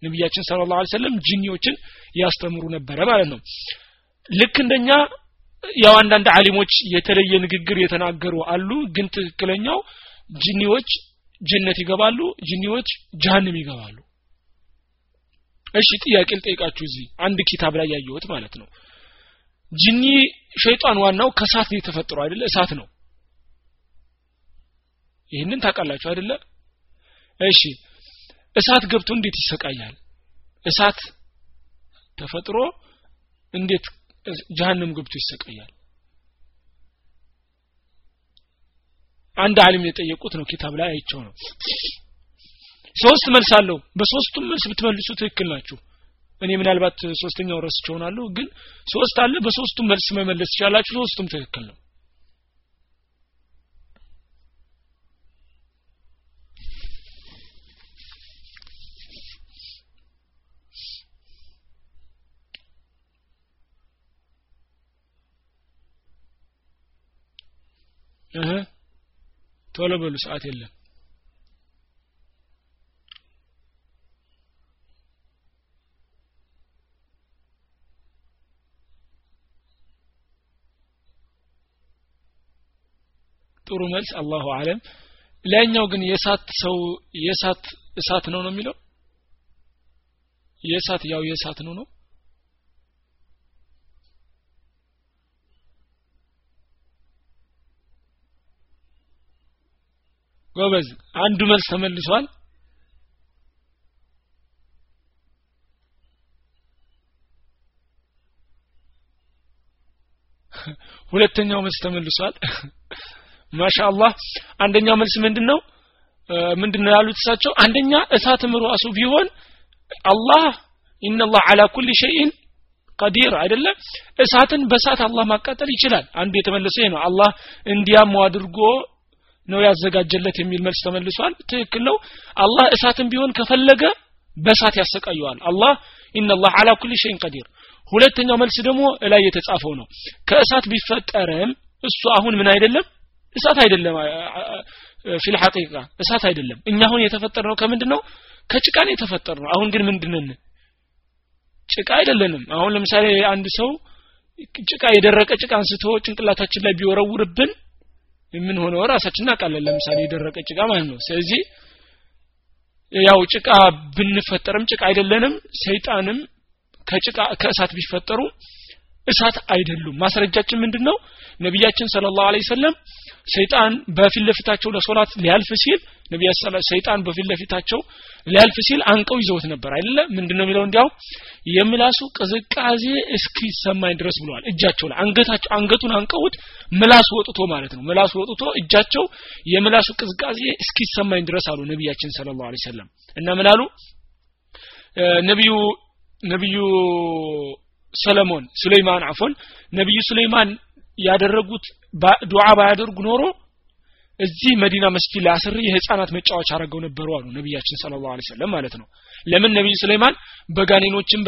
ነቢያችን صلى الله عليه وسلم ጂኒዎችን ያስተምሩ ነበረ ማለት ነው። ልክ እንደኛ ያው አንዳንድ አሊሞች የተለየ ንግግር የተናገሩ አሉ ግን ትክክለኛው ጂኒዎች ጀነት ይገባሉ ጂኒዎች ጀሃንም ይገባሉ። እሺ ጥያቄ ልጠይቃችሁ እዚህ አንድ ኪታብ ላይ ያየሁት ማለት ነው። ጂኒ ሸይጣን ዋናው ከእሳት ነው የተፈጠረው አይደለ? እሳት ነው። ይህንን ታውቃላችሁ አይደለ? እሺ እሳት ገብቶ እንዴት ይሰቃያል? እሳት ተፈጥሮ እንዴት ጀሃነም ገብቶ ይሰቃያል? አንድ አሊም የጠየቁት ነው ኪታብ ላይ አይቸው ነው። ሶስት መልስ አለው። በሶስቱም መልስ ብትመልሱ ትክክል ናችሁ። እኔ ምናልባት ሶስተኛው ረስቼ ሆናለሁ ግን ሶስት አለ። በሶስቱም መልስ መመለስ ትችላላችሁ። ሶስቱም ትክክል ነው ቶሎ በሉ ሰዓት የለም። ጥሩ መልስ አላሁ አለም። ላይኛው ግን የእሳት ሰው የእሳት እሳት ነው ነው የሚለው? የእሳት ያው የእሳት ነው ነው ጎበዝ አንዱ መልስ ተመልሷል። ሁለተኛው መልስ ተመልሷል። ማሻአላህ አንደኛው መልስ ምንድነው? ምንድነው ያሉት እሳቸው? አንደኛ እሳትም ራሱ ቢሆን አላህ ኢነላህ አላ ኩል ሸይን ቀዲር አይደለም? እሳትን በእሳት አላህ ማቃጠል ይችላል። አንዱ የተመለሰ ይሄ ነው። አላህ እንዲያመው አድርጎ ነው ያዘጋጀለት የሚል መልስ ተመልሷል። ትክክል ነው። አላህ እሳትን ቢሆን ከፈለገ በእሳት ያሰቃየዋል። አላህ ኢነላህ አላ ኩል ሸይን ቀዲር ሁለተኛው መልስ ደግሞ እላይ የተጻፈው ነው። ከእሳት ቢፈጠርም እሱ አሁን ምን አይደለም? እሳት አይደለም። ፊል ሐቂቃ እሳት አይደለም። እኛ አሁን የተፈጠርነው ከምንድን ነው ከጭቃ ነው የተፈጠርነው። አሁን ግን ምንድነን ጭቃ አይደለንም። አሁን ለምሳሌ አንድ ሰው ጭቃ የደረቀ ጭቃ አንስቶ ጭንቅላታችን ላይ ቢወረውርብን ምን ሆነው ራሳችን እናውቃለን። ለምሳሌ የደረቀ ጭቃ ማለት ነው። ስለዚህ ያው ጭቃ ብንፈጠርም ጭቃ አይደለንም። ሰይጣንም ከጭቃ ከእሳት ቢፈጠሩ እሳት አይደሉም። ማስረጃችን ምንድነው ነቢያችን ሰለላሁ ዐለይሂ ወሰለም ሰይጣን በፊት ለፊታቸው ለሶላት ሊያልፍ ሲል ነቢያ ሰይጣን በፊት ለፊታቸው ሊያልፍ ሲል አንቀው ይዘውት ነበር። አይደለ? ምንድነው የሚለው? እንዲያው የምላሱ ቅዝቃዜ እስኪሰማኝ ድረስ ብለዋል። እጃቸው ላይ አንገታቸው አንገቱን አንቀውት ምላሱ ወጥቶ ማለት ነው። ምላሱ ወጥቶ እጃቸው የምላሱ ቅዝቃዜ እስኪሰማኝ ድረስ አሉ ነቢያችን ሰለላሁ ዐለይሂ ወሰለም። እና ምን አሉ? ነቢዩ ነቢዩ ሰለሞን ሱለይማን አፎን ነቢዩ ሱለይማን ያደረጉት ዱዓ ባያደርጉ ኖሮ እዚህ መዲና መስጊድ ላይ አስሬ የህፃናት መጫወቻ አድርገው ነበሩ አሉ ነቢያችን ስለ ላሁ ሰለም ማለት ነው። ለምን ነቢዩ ሱለይማን በጋኔኖችን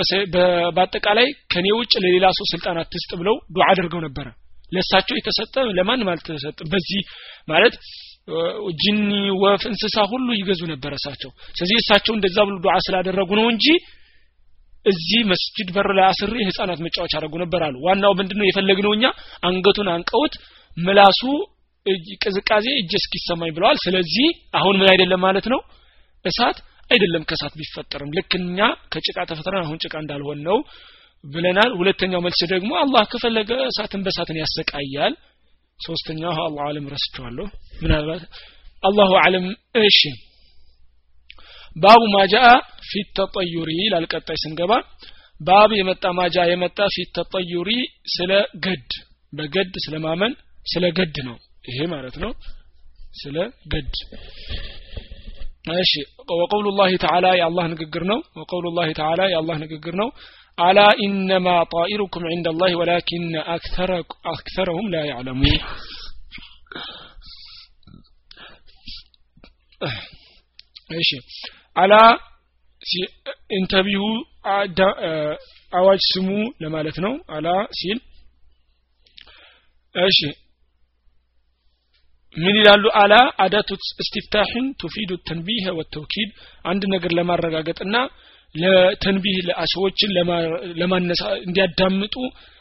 በአጠቃላይ ከኔ ውጭ ለሌላ ሰው ስልጣናት ትስጥ ብለው ዱዓ አድርገው ነበረ። ለእሳቸው የተሰጠ ለማንም አልተሰጠ በዚህ ማለት ጅኒ ወፍ እንስሳ ሁሉ ይገዙ ነበር እሳቸው። ስለዚህ እሳቸው እንደዛ ብሎ ዱዓ ስላደረጉ ነው እንጂ እዚህ መስጂድ በር ላይ አስሬ ህፃናት መጫወቻ አደረጉ ነበር አሉ። ዋናው ምንድነው የፈለግነው እኛ? አንገቱን አንቀውት ምላሱ ቅዝቃዜ እጅ እስኪሰማኝ ብለዋል። ስለዚህ አሁን ምን አይደለም ማለት ነው? እሳት አይደለም ከእሳት ቢፈጠርም ልክ ከጭቃ ተፈጥረን አሁን ጭቃ እንዳልሆን ነው ብለናል። ሁለተኛው መልስ ደግሞ አላህ ከፈለገ እሳትን በእሳትን ያሰቃያል። ሶስተኛው አላሁ አለም ረስቸዋለሁ። ምናልባት አላሁ አለም እሺ ባቡ ማጃአ ፊት ተጠዩሪ ላልቀጣይ ስንገባ ባብ የመጣ ማጃ የመጣ ፊት ተጠዩሪ ስለ ገድ በገድ ስለማመን ስለ ገድ ነው ይሄ ማለት ነው ስለ ገድ እሺ ወቀውሉ ላህ ተዓላ የአላህ ንግግር ነው ወቀውሉ ላህ ተዓላ የአላህ ንግግር ነው አላ ኢነማ ጣኢሩኩም ዕንደ ላህ ወላኪን አክተረሁም ላ ያዕለሙን እሺ አላ ኢንተቢሁ አዋጅ ስሙ ለማለት ነው። አላ ሲል እሺ ምን ይላሉ? አላ አዳቱ እስቲፍታሕን ቱፊዱ ተንቢህ ወተውኪድ። አንድ ነገር ለማረጋገጥና ለተንቢህ ሰዎችን ለማነሳ እንዲያዳምጡ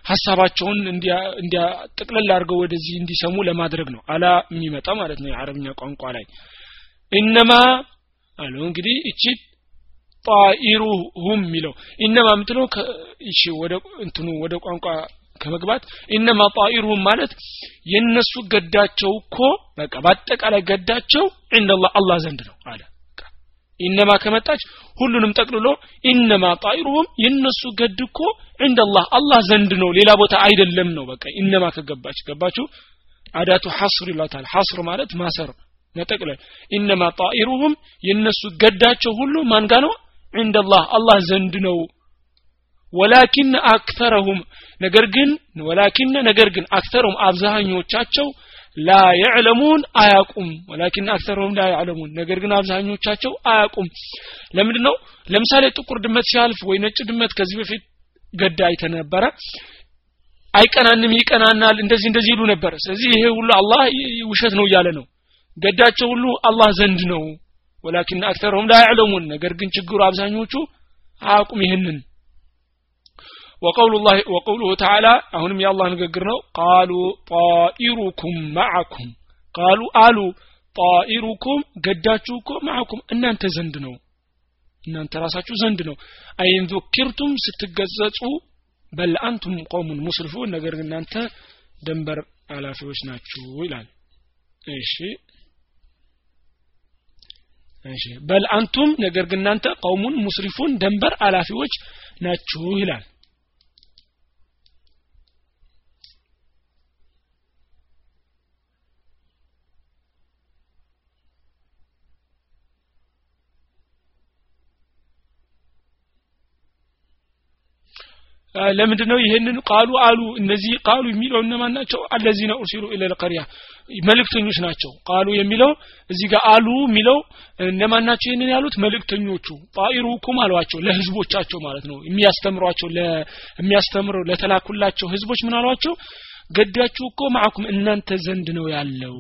ሀሳባቸውን እንዲያጠቅለል አድርገው ወደዚህ እንዲሰሙ ለማድረግ ነው። አላ የሚመጣ ማለት ነው የአረብኛ ቋንቋ ላይ። ኢነማ አሉ። እንግዲህ እቺ ጣኢሩሁም የሚለው ኢነማ የምትለው እሺ ወደ እንትኑ ወደ ቋንቋ ከመግባት ኢነማ ጣኢሩሁም ማለት የነሱ ገዳቸው እኮ በቃ በአጠቃላይ ገዳቸው እንደላህ አላህ ዘንድ ነው አለ። ኢነማ ከመጣች ሁሉንም ጠቅልሎ ኢነማ ጣኢሩሁም የነሱ ገድ እኮ እንደላህ አላህ ዘንድ ነው ሌላ ቦታ አይደለም ነው በቃ ኢነማ ከገባች። ገባችሁ? አዳቱ ሐስር ይላታል ሐስር ማለት ማሰር መጠቅለል ኢነማ ጣኢሩሁም የነሱ ገዳቸው ሁሉ ማን ጋ ነው? እንደላህ አላህ ዘንድ ነው። ወላኪን አክተረሁም ነገር ግን ወላኪን ነገር ግን አክተረሁም አብዛኞቻቸው ላ የዕለሙን አያቁም። ወላኪን አክተረሁም ላ ያዕለሙን ነገር ግን አብዛኞቻቸው አያቁም። ለምንድን ነው ለምሳሌ ጥቁር ድመት ሲያልፍ ወይ ነጭ ድመት ከዚህ በፊት ገዳ አይተነበረ አይቀናንም ይቀናናል እንደዚህ እንደዚህ ይሉ ነበር። ስለዚህ ይሄ ሁሉ አላህ ውሸት ነው እያለ ነው ገዳቸው ሁሉ አላህ ዘንድ ነው ወላኪን አክተረሁም ላ ያዕለሙን ነገር ግን ችግሩ አብዛኞቹ አያውቁም ይህንን ወቀውሉሁ ተዓላ አሁንም የአላህ ንግግር ነው ቃሉ ጣኢሩኩም ማዓኩም ቃሉ አሉ ጣኢሩኩም ገዳችሁ እኮ ማዓኩም እናንተ ዘንድ ነው እናንተ ራሳችሁ ዘንድ ነው አይን ذكرتم ስትገዘጹ በል አንቱም ቆሙን ሙስልፉን ነገር ግን እናንተ ደንበር አላፊዎች ናችሁ ይላል እሺ እሺ። በል አንቱም ነገር ግን እናንተ ቀውሙን ሙስሪፉን ደንበር አላፊዎች ናችሁ ይላል ለምንድን ነው ይህንን ቃሉ አሉ? እነዚህ ቃሉ የሚለው እነማን ናቸው? አለዚነ ኡርሲሉ ኢለል ቀሪያ መልእክተኞች ናቸው። ቃሉ የሚለው እዚህ ጋር አሉ የሚለው እነማን ናቸው ይህንን ያሉት? መልእክተኞቹ። ጣኢሩኩም አሏቸው ለህዝቦቻቸው ማለት ነው። የሚያስተምሯቸው የሚያስተምረው ለተላኩላቸው ህዝቦች ምን አሏቸው? ገዳችሁ እኮ ማዕኩም እናንተ ዘንድ ነው ያለው።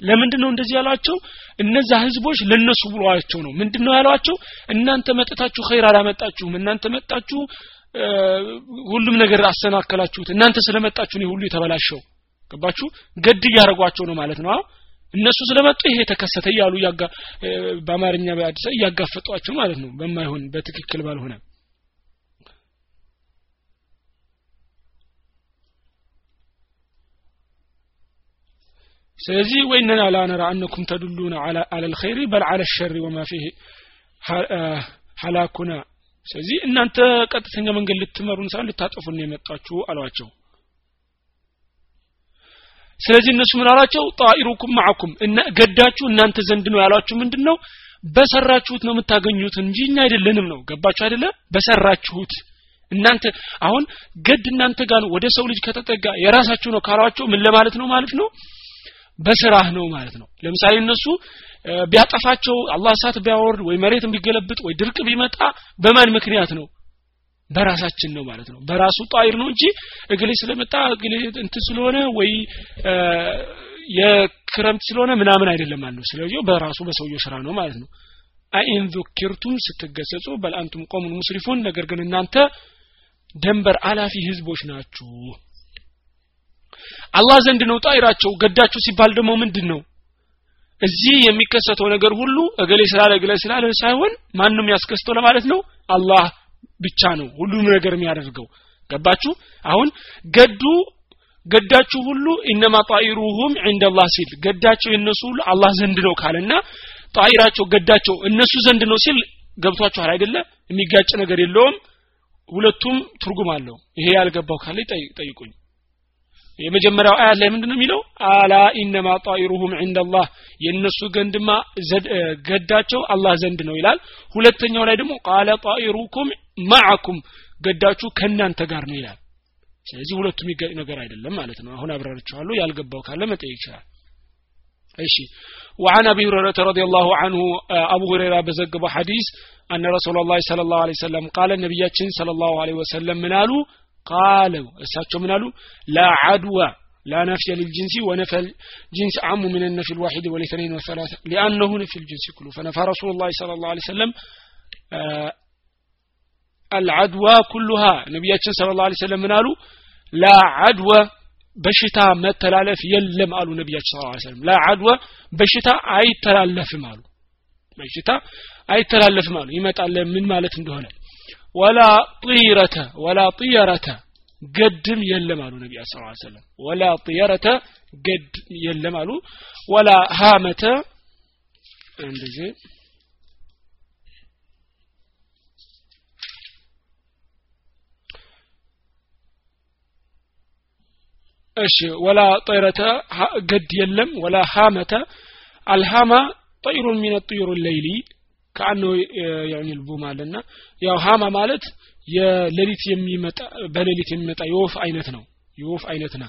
ለምንድን ነው እንደዚህ ያሏቸው? እነዛ ህዝቦች ለነሱ ብሏቸው ነው። ምንድን ነው ያሏቸው? እናንተ መጥታችሁ ኸይር አላመጣችሁም። እናንተ መጣችሁ ሁሉም ነገር አሰናከላችሁት። እናንተ ስለመጣችሁ ነው ሁሉ የተበላሸው። ገባችሁ? ገድ እያደረጓቸው ነው ማለት ነው። እነሱ ስለመጡ ይሄ ተከሰተ እያሉ በአማርኛ በአዲስ እያጋፈጧቸው ማለት ነው። በማይሆን በትክክል ባልሆነ። ስለዚህ ወይነና ላነራ አነኩም ተዱሉና አለ ልኸይሪ በል አለ ሸሪ ወማ ፊህ ሀላኩና ስለዚህ እናንተ ቀጥተኛ መንገድ ልትመሩን ሳይሆን ልታጠፉን የመጣችሁ አሏቸው። ስለዚህ እነሱ ምን አሏቸው? ጣኢሩኩም ማዕኩም ገዳችሁ እናንተ ዘንድ ነው ያሏችሁ ምንድን ነው በሰራችሁት ነው የምታገኙት እንጂ እኛ አይደለንም ነው። ገባችሁ አይደለ? በሰራችሁት እናንተ አሁን ገድ እናንተ ጋር ወደ ሰው ልጅ ከተጠጋ የራሳችሁ ነው ካሏቸው ምን ለማለት ነው ማለት ነው? በስራህ ነው ማለት ነው። ለምሳሌ እነሱ ቢያጠፋቸው አላህ እሳት ቢያወርድ ወይ መሬትን ቢገለብጥ ወይ ድርቅ ቢመጣ በማን ምክንያት ነው? በራሳችን ነው ማለት ነው። በራሱ ጣይር ነው እንጂ እግሌ ስለመጣ እግሌ እንትን ስለሆነ ወይ የክረምት ስለሆነ ምናምን አይደለም ማለት ስለዚህ በራሱ በሰውየው ስራ ነው ማለት ነው። አይን ዙኪርቱም ስትገሰጹ በል ቆሙን ሙስሪፉን ነገር ግን እናንተ ደንበር አላፊ ህዝቦች ናችሁ። አላህ ዘንድ ነው ጣይራቸው። ገዳችሁ ሲባል ደግሞ ምንድን ነው እዚህ የሚከሰተው ነገር ሁሉ እገሌ ስላለ እገሌ ስላለ ሳይሆን ማንም ያስከስተው ለማለት ነው። አላህ ብቻ ነው ሁሉም ነገር የሚያደርገው። ገባችሁ? አሁን ገዱ ገዳችሁ ሁሉ ኢነማ ጣኢሩሁም ዒንደላህ ሲል ገዳቸው የነሱ ሁሉ አላህ ዘንድ ነው ካለና ጣኢራቸው ገዳቸው እነሱ ዘንድ ነው ሲል ገብቷችኋል አይደለ? የሚጋጭ ነገር የለውም። ሁለቱም ትርጉም አለው። ይሄ ያልገባው ካለ ጠይቁኝ የመጀመሪያው አያት ላይ ምንድነው የሚለው አላ ኢነማ ጣኢሩሁም ዒንደላህ የእነሱ ገንድማ ገዳቸው አላህ ዘንድ ነው ይላል ሁለተኛው ላይ ደግሞ ቃለ ጣኢሩኩም ማዓኩም ገዳችሁ ከእናንተ ጋር ነው ይላል ስለዚህ ሁለቱ የሚጋጭ ነገር አይደለም ማለት ነው አሁን አብራርቸዋለሁ ያልገባው ካለ መጠየቅ ይችላል እሺ وعن ابي هريره رضي الله عنه ابو هريره بزغب حديث ان رسول الله صلى الله عليه وسلم قال النبياتين صلى الله عليه وسلم من قالوا قالوا እሳቸው ምን አሉ لا عدوى لا نفي للجنس ونفى الجنس عام من النفي الواحد والاثنين والثلاثة لأنه نفي الجنس كله فنفى رسول الله صلى الله عليه وسلم العدوى كلها نبياتنا صلى الله عليه وسلم من قالوا لا عدوى በሽታ መተላለፍ የለም አሉ ነቢያችን ስለ ላ ሰለም ላዓድወ በሽታ አይተላለፍም አሉ በሽታ አይተላለፍም አሉ ይመጣል ምን ማለት እንደሆነ ወላ ጢረተ ወላ ጢየረተ ገድም የለም አሉ ነቢያ ስ ሰለም ወላ ጢየረተ ገድ የለም አሉ ወላ ሃመተ እንደዚህ እሺ ወላ ጠይረተ ገድ የለም ወላ ሃመተ አልሃማ ጠይሩን ሚነ ጥዩሩ ሌይሊ ከአነው ያኒ ልቡም አለና ያው ሃማ ማለት የሌሊት የሚመጣ በሌሊት የሚመጣ የወፍ አይነት ነው የወፍ አይነት ና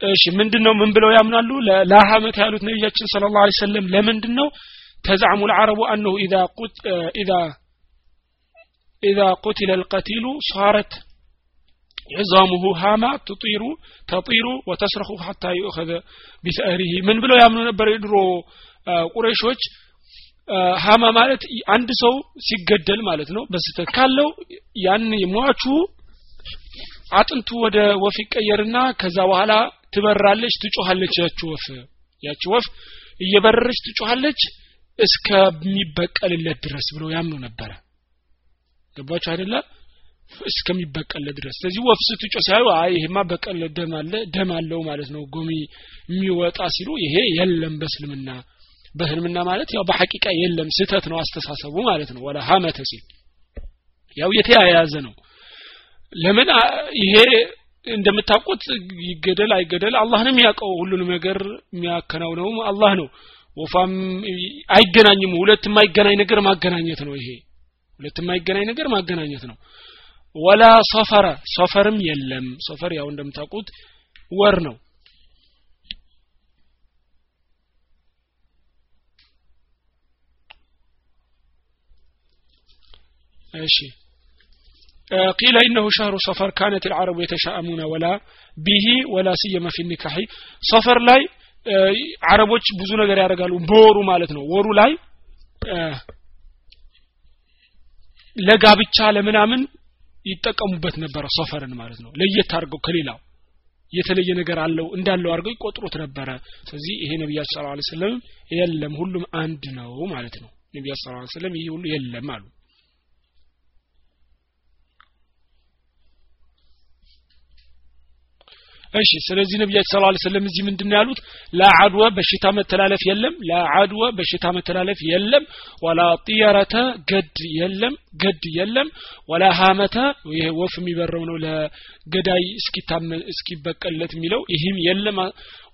እሺ ምንድን ነው ምን ብለው ያምናሉ ለሃመት ያሉት ነቢያችን ስለ ላሁ ሰለም ለምንድን ነው ተዛዕሙ ልዓረቡ አነሁ ኢዛ إذا قتل القتيل صارت عظامه هامة تطير تطير وتصرخ حتى يؤخذ بثأره ምን ብለው ያምኑ ነበር? የድሮ ቁረይሾች هامة ማለት አንድ ሰው ሲገደል ማለት ነው። በስህተት ካለው ያን ሟቹ አጥንቱ ወደ ወፍ ይቀየርና ከዛ በኋላ ትበራለች ትጮሃለች ያቺ ወፍ ያቺ ወፍ እየበረረች ትጮሃለች እስከሚበቀልለት ድረስ ብለው ያምኑ ነበረ። ገባችሁ አይደለ? እስከሚበቀል ድረስ። ስለዚህ ወፍ ስትጮ ሲያዩ አይ ይሄማ በቀል ደም አለ ደም አለው ማለት ነው። ጎሚ የሚወጣ ሲሉ ይሄ የለም በእስልምና። በእስልምና ማለት ያው በሐቂቃ የለም ስህተት ነው አስተሳሰቡ ማለት ነው። ወላ ሀመተ ሲል ያው የተያያዘ ነው። ለምን ይሄ እንደምታውቁት ይገደል አይገደል አላህ ነው የሚያውቀው ሁሉንም ነገር የሚያከናውነውም አላህ ነው። ወፋም አይገናኝም ሁለት የማይገናኝ ነገር ማገናኘት ነው ይሄ። ሁለት የማይገናኝ ነገር ማገናኘት ነው ወላ ሶፈረ ሶፈርም የለም። ሶፈር ያው እንደምታውቁት ወር ነው። እሺ። قيل إنه شهر صفر كانت العرب يتشاءمون ولا به ولا سيما في النكاح صفر لاي አረቦች ብዙ ነገር ያደርጋሉ በወሩ ማለት ነው። ወሩ ላይ ለጋብቻ ለምናምን ይጠቀሙበት ነበረ ሶፈርን ማለት ነው። ለየት አድርገው ከሌላው የተለየ ነገር አለው እንዳለው አድርገው ይቆጥሩት ነበረ። ስለዚህ ይሄ ነቢያችን ስለ ላ ስለም የለም ሁሉም አንድ ነው ማለት ነው። ነቢያችን ስለ ላ ስለም ይሄ ሁሉ የለም አሉ እሺ ስለዚህ ነቢያችን ስለ ላ እዚህ ምንድን ያሉት? ላዓድወ በሽታ መተላለፍ የለም ላዓድወ በሽታ መተላለፍ የለም ወላ ጢየረተ ገድ የለም ገድ የለም ወላ ሀመተ ይሄ ወፍ የሚበረው ነው ለገዳይ እስኪበቀለት የሚለው ይህም የለም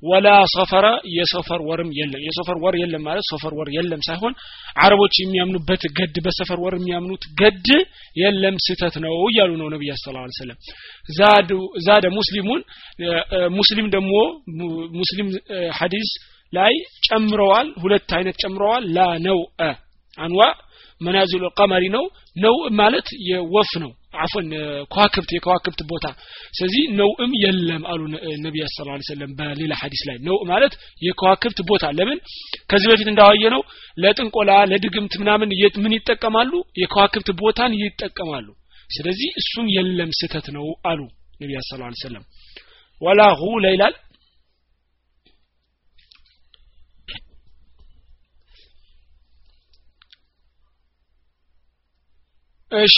ወላ ሰፈረ የሰፈር ወርም የለም። የሰፈር ወር የለም ማለት ሰፈር ወር የለም ሳይሆን አረቦች የሚያምኑበት ገድ በሰፈር ወር የሚያምኑት ገድ የለም ስህተት ነው እያሉ ነው ነቢያ ስለ ላ ሰለም ዛደ ሙስሊሙን ሙስሊም ደግሞ ሙስሊም ሐዲስ ላይ ጨምረዋል ሁለት አይነት ጨምረዋል። ላ ነው አንዋ መናዚሉ ቀመሪ ነው። ነው ማለት የወፍ ነው አፎን ከዋክብት የከዋክብት ቦታ። ስለዚህ ነውእም የለም አሉ ነቢያ ስ ላ ሰለም በሌላ ሀዲስ ላይ። ነው ማለት የከዋክብት ቦታ። ለምን? ከዚህ በፊት እንዳዋየ ነው ለጥንቆላ ለድግምት ምናምን ምን ይጠቀማሉ? የከዋክብት ቦታን ይጠቀማሉ። ስለዚህ እሱም የለም ስተት ነው አሉ ነቢያ ስ ሰለም ወላ ሁለ ይላል እሺ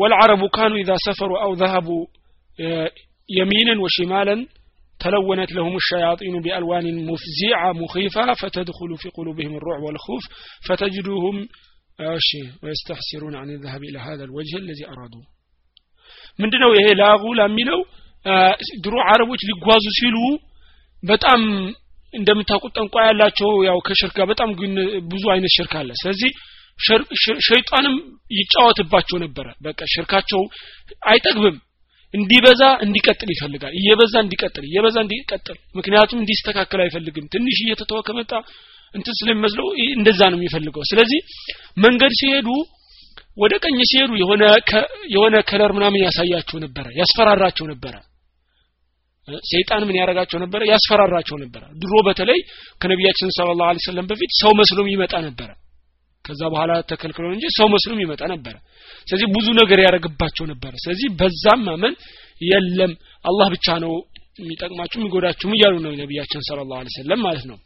ወልዓረቡ ካኑ ኢዛ ሰፈሩ አው ذهبوا يمينا وشمالا تلونت لهم الشياطين بألوان مفزعة مخيفة فتدخل في قلوبهم الرعب والخوف فتجدوهم እሺ ويستحسرون عن الذهاب إلى هذا الوجه الذي أرادوا ምንድነው ይሄ ላጉ ለሚለው ድሮ አረቦች ሊጓዙ ሲሉ በጣም እንደምታውቁት ጠንቋ ያላቸው ያው ከሽርክ ጋር በጣም ግን ብዙ አይነት ሽርክ አለ ስለዚህ ሸይጣንም ይጫወትባቸው ነበረ። በቃ ሽርካቸው አይጠግብም። እንዲበዛ እንዲቀጥል ይፈልጋል። እየበዛ እንዲቀጥል እየበዛ እንዲቀጥል። ምክንያቱም እንዲስተካከል አይፈልግም። ትንሽ እየተተወ ከመጣ እንትን ስለሚመስለው እንደዛ ነው የሚፈልገው። ስለዚህ መንገድ ሲሄዱ ወደ ቀኝ ሲሄዱ የሆነ የሆነ ከለር ምናምን ያሳያቸው ነበረ ያስፈራራቸው ነበረ። ሰይጣን ምን ያደርጋቸው ነበረ? ያስፈራራቸው ነበረ። ድሮ በተለይ ከነቢያችን ስለ ላሁ በፊት ሰው መስሎም ይመጣ ነበረ ከዛ በኋላ ተከልክሎ እንጂ ሰው መስሎም ይመጣ ነበረ ስለዚህ ብዙ ነገር ያደረግባቸው ነበረ ስለዚህ በዛም ማመን የለም አላህ ብቻ ነው የሚጠቅማችሁ የሚጎዳችሁም እያሉ ነው ነቢያችን ስለ ላሁ ሰለም ማለት ነው።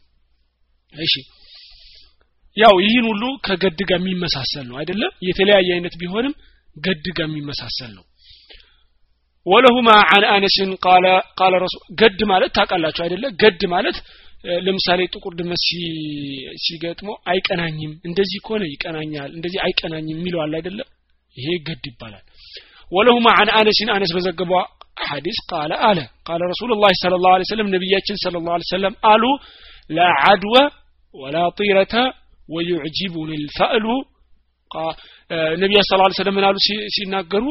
እሺ ያው ይህን ሁሉ ከገድ ጋር የሚመሳሰል ነው አይደለም የተለያየ አይነት ቢሆንም ገድ ጋር የሚመሳሰል ነው። ወለሁማ አን አነስን ቃለ ረሱል ገድ ማለት ታውቃላችሁ አይደለ? ገድ ማለት ለምሳሌ ጥቁር ድመት ሲገጥመው አይቀናኝም እንደዚህ ከሆነ ይቀናኛል እንደዚህ አይቀናኝም የሚለው አለ አይደለ? ይሄ ገድ ይባላል። ወለሁማ አን አነስን አነስ በዘገበው ሐዲስ ቃለ አለ። ቃለ ረሱሉ ላ ስለ ላሁ ሰለም ነቢያችን ስለ ላሁ ሰለም አሉ ላ ዓድወ ወላ ጢረተ ወዩዕጂቡን ልፈእሉ ነቢያ ስ ሰለም አሉ? ሲናገሩ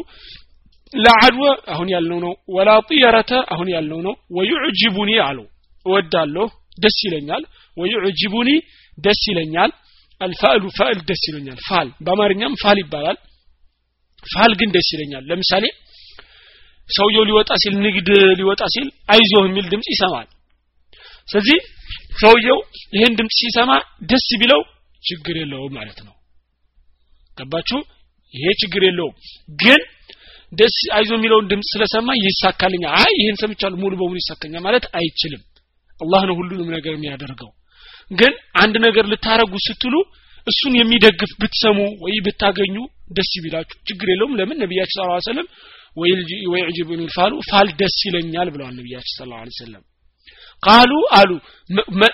ላዓድወ አሁን ያልነው ነው ወላ ጢረተ አሁን ያልነው ነው ወዩዕጅቡኒ አሉ። እወዳለሁ ደስ ይለኛል። ወዩዕጅቡኒ ደስ ይለኛል። አልፋእሉ ፋእል ደስ ይለኛል። ፋል በአማርኛም ፋል ይባላል። ፋል ግን ደስ ይለኛል። ለምሳሌ ሰውየው ሊወጣ ሲል ንግድ ሊወጣ ሲል አይዞህ የሚል ድምጽ ይሰማል። ስለዚህ ሰውየው ይህን ድምጽ ሲሰማ ደስ ቢለው ችግር የለውም ማለት ነው። ገባችሁ? ይሄ ችግር የለውም። ግን ደስ አይዞ የሚለውን ድምጽ ስለሰማ ይሳካልኛል። አይ ይህን ሰምቻለሁ ሙሉ በሙሉ ይሳካኛል ማለት አይችልም አላህ ነው ሁሉንም ነገር የሚያደርገው። ግን አንድ ነገር ልታረጉ ስትሉ እሱን የሚደግፍ ብትሰሙ ወይ ብታገኙ ደስ ቢላችሁ። ችግር የለውም። ለምን? ነቢያችን ስ ሰለም ወይ ዕጅብን ፋሉ ፋል ደስ ይለኛል ብለዋል ነቢያችን ስለ ላ ሰለም ቃሉ አሉ